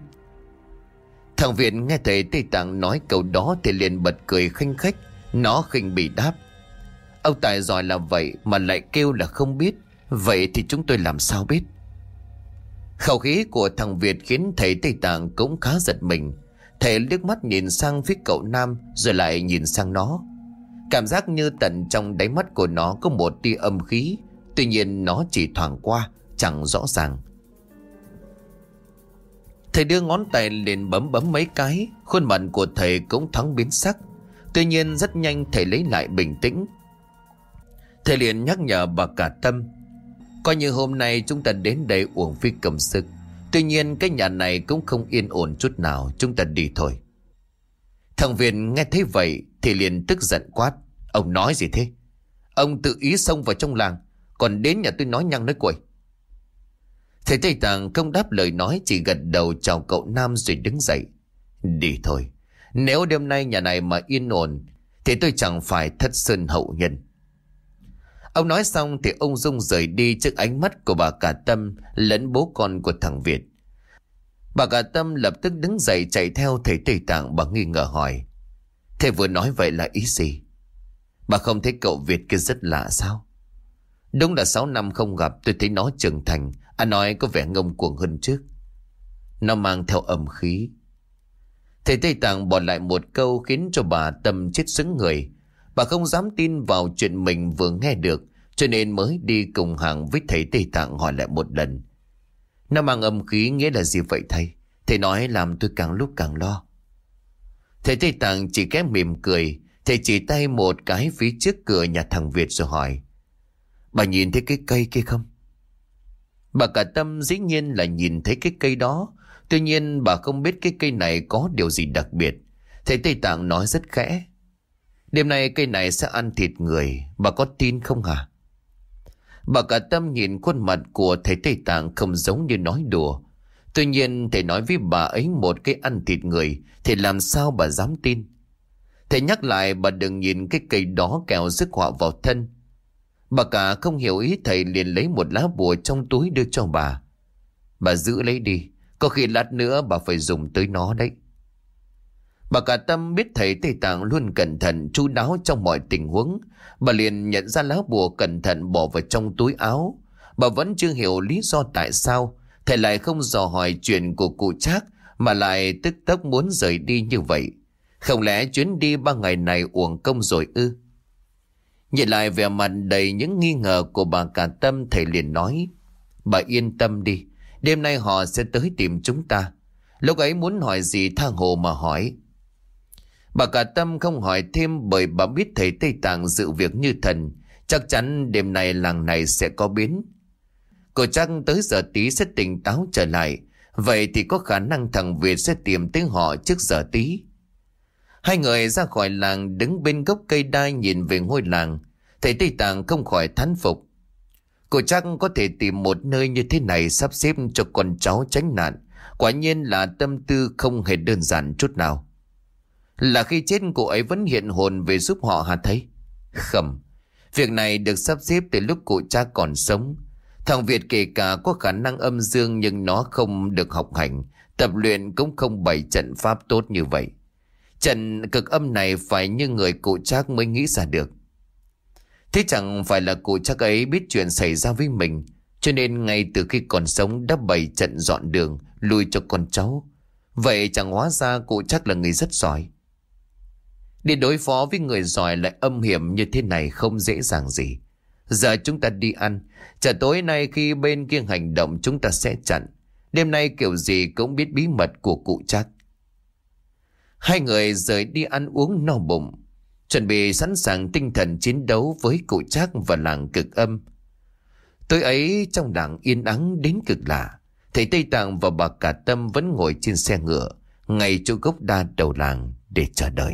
Thằng Viện nghe thầy Tây Tạng nói câu đó Thì liền bật cười khinh khách. Nó khinh bị đáp. Ông Tài giỏi là vậy mà lại kêu là không biết. Vậy thì chúng tôi làm sao biết? Khẩu khí của thằng Việt khiến thầy Tây Tạng cũng khá giật mình. Thầy liếc mắt nhìn sang phía cậu Nam Rồi lại nhìn sang nó. Cảm giác như tận trong đáy mắt của nó có một tia âm khí. Tuy nhiên nó chỉ thoảng qua, Chẳng rõ ràng. Thầy đưa ngón tay lên bấm bấm mấy cái, Khuôn mặt của thầy cũng thoáng biến sắc. Tuy nhiên, rất nhanh thầy lấy lại bình tĩnh. Thầy liền nhắc nhở bà cả tâm, Coi như hôm nay chúng ta đến đây uổng phi cầm sức, Tuy nhiên cái nhà này cũng không yên ổn chút nào, Chúng ta đi thôi. Thằng Viên nghe thấy vậy Thì liền tức giận quát, Ông nói gì thế? Ông tự ý xông vào trong làng, Còn đến nhà tôi nói nhăng nói quậy. Thầy Tây Tạng không đáp lời nói, Chỉ gật đầu chào cậu Nam rồi đứng dậy Đi thôi, Nếu đêm nay nhà này mà yên ổn, Thì tôi chẳng phải thất sơn hậu nhân Ông nói xong thì ông Dung rời đi trước ánh mắt của bà cả Tâm lẫn bố con của thằng Việt. Bà cả Tâm lập tức đứng dậy chạy theo thầy Tây Tạng, bà nghi ngờ hỏi. Thầy vừa nói vậy là ý gì? Bà không thấy cậu Việt kia rất lạ sao? Đúng là 6 năm không gặp, tôi thấy nó trưởng thành. Anh nói có vẻ ngông cuồng hơn trước. Nó mang theo âm khí. Thầy Tây Tạng bỏ lại một câu khiến cho bà tâm chết sững người. Bà không dám tin vào chuyện mình vừa nghe được, cho nên mới đi cùng hàng với thầy Tây Tạng hỏi lại một lần. Nó mang âm khí nghĩa là gì vậy thầy? Thầy nói làm tôi càng lúc càng lo. Thầy Tây Tạng chỉ kém mỉm cười. Thầy chỉ tay một cái phía trước cửa nhà thằng Việt rồi hỏi. Bà nhìn thấy cái cây kia không? Bà cả tâm dĩ nhiên là nhìn thấy cái cây đó. Tuy nhiên bà không biết cái cây này có điều gì đặc biệt. Thầy Tây Tạng nói rất khẽ. Đêm nay cây này sẽ ăn thịt người. Bà có tin không hả? Bà cả tâm nhìn khuôn mặt của thầy Tây Tạng không giống như nói đùa. Tuy nhiên thầy nói với bà ấy một cái ăn thịt người, thì làm sao bà dám tin. Thầy nhắc lại bà đừng nhìn cái cây đó kẹo rước họa vào thân. Bà cả không hiểu ý thầy liền lấy một lá bùa trong túi đưa cho bà. Bà giữ lấy đi, có khi lát nữa bà phải dùng tới nó đấy. Bà cả tâm biết thầy Tây Tạng luôn cẩn thận chu đáo trong mọi tình huống. Bà liền nhận ra lá bùa cẩn thận bỏ vào trong túi áo. Bà vẫn chưa hiểu lý do tại sao thầy lại không dò hỏi chuyện của cụ Trác mà lại tức tốc muốn rời đi như vậy. Không lẽ chuyến đi ba ngày này uổng công rồi ư? Nhìn lại vẻ mặt đầy những nghi ngờ của bà cả tâm thầy liền nói. Bà yên tâm đi, đêm nay họ sẽ tới tìm chúng ta. Lúc ấy muốn hỏi gì thang hồ mà hỏi. Bà cả tâm không hỏi thêm bởi bà biết thầy Tây Tạng dự việc như thần. Chắc chắn đêm nay làng này sẽ có biến. Cô chắc tới giờ tí sẽ tỉnh táo trở lại. Vậy thì có khả năng thằng Việt sẽ tìm tới họ trước giờ tí. Hai người ra khỏi làng, đứng bên gốc cây đai nhìn về ngôi làng. Thầy Tây Tạng không khỏi thán phục. Cô chắc có thể tìm một nơi như thế này sắp xếp cho con cháu tránh nạn. Quả nhiên là tâm tư không hề đơn giản chút nào. Là khi chết, cô ấy vẫn hiện hồn về giúp họ hả thấy? Khẩm. Việc này được sắp xếp từ lúc cụ cha còn sống. Thằng Việt kể cả có khả năng âm dương nhưng nó không được học hành. Tập luyện cũng không bày trận pháp tốt như vậy. Trận cực âm này phải như người cụ trác mới nghĩ ra được. Thế chẳng phải là cụ trác ấy biết chuyện xảy ra với mình. Cho nên ngay từ khi còn sống đã bày trận dọn đường lui cho con cháu. Vậy chẳng hóa ra cụ chắc là người rất giỏi. Để đối phó với người giỏi lại âm hiểm như thế này không dễ dàng gì. Giờ chúng ta đi ăn. Chả tối nay khi bên kia hành động chúng ta sẽ chặn. Đêm nay kiểu gì cũng biết bí mật của cụ chắc. Hai người rời đi ăn uống no bụng. Chuẩn bị sẵn sàng tinh thần chiến đấu với cụ trác và làng cực âm. Tối ấy, trong làng yên ắng đến cực lạ. Thầy Tây Tạng và bà Cả Tâm vẫn ngồi trên xe ngựa. Ngay chỗ gốc đa đầu làng để chờ đợi.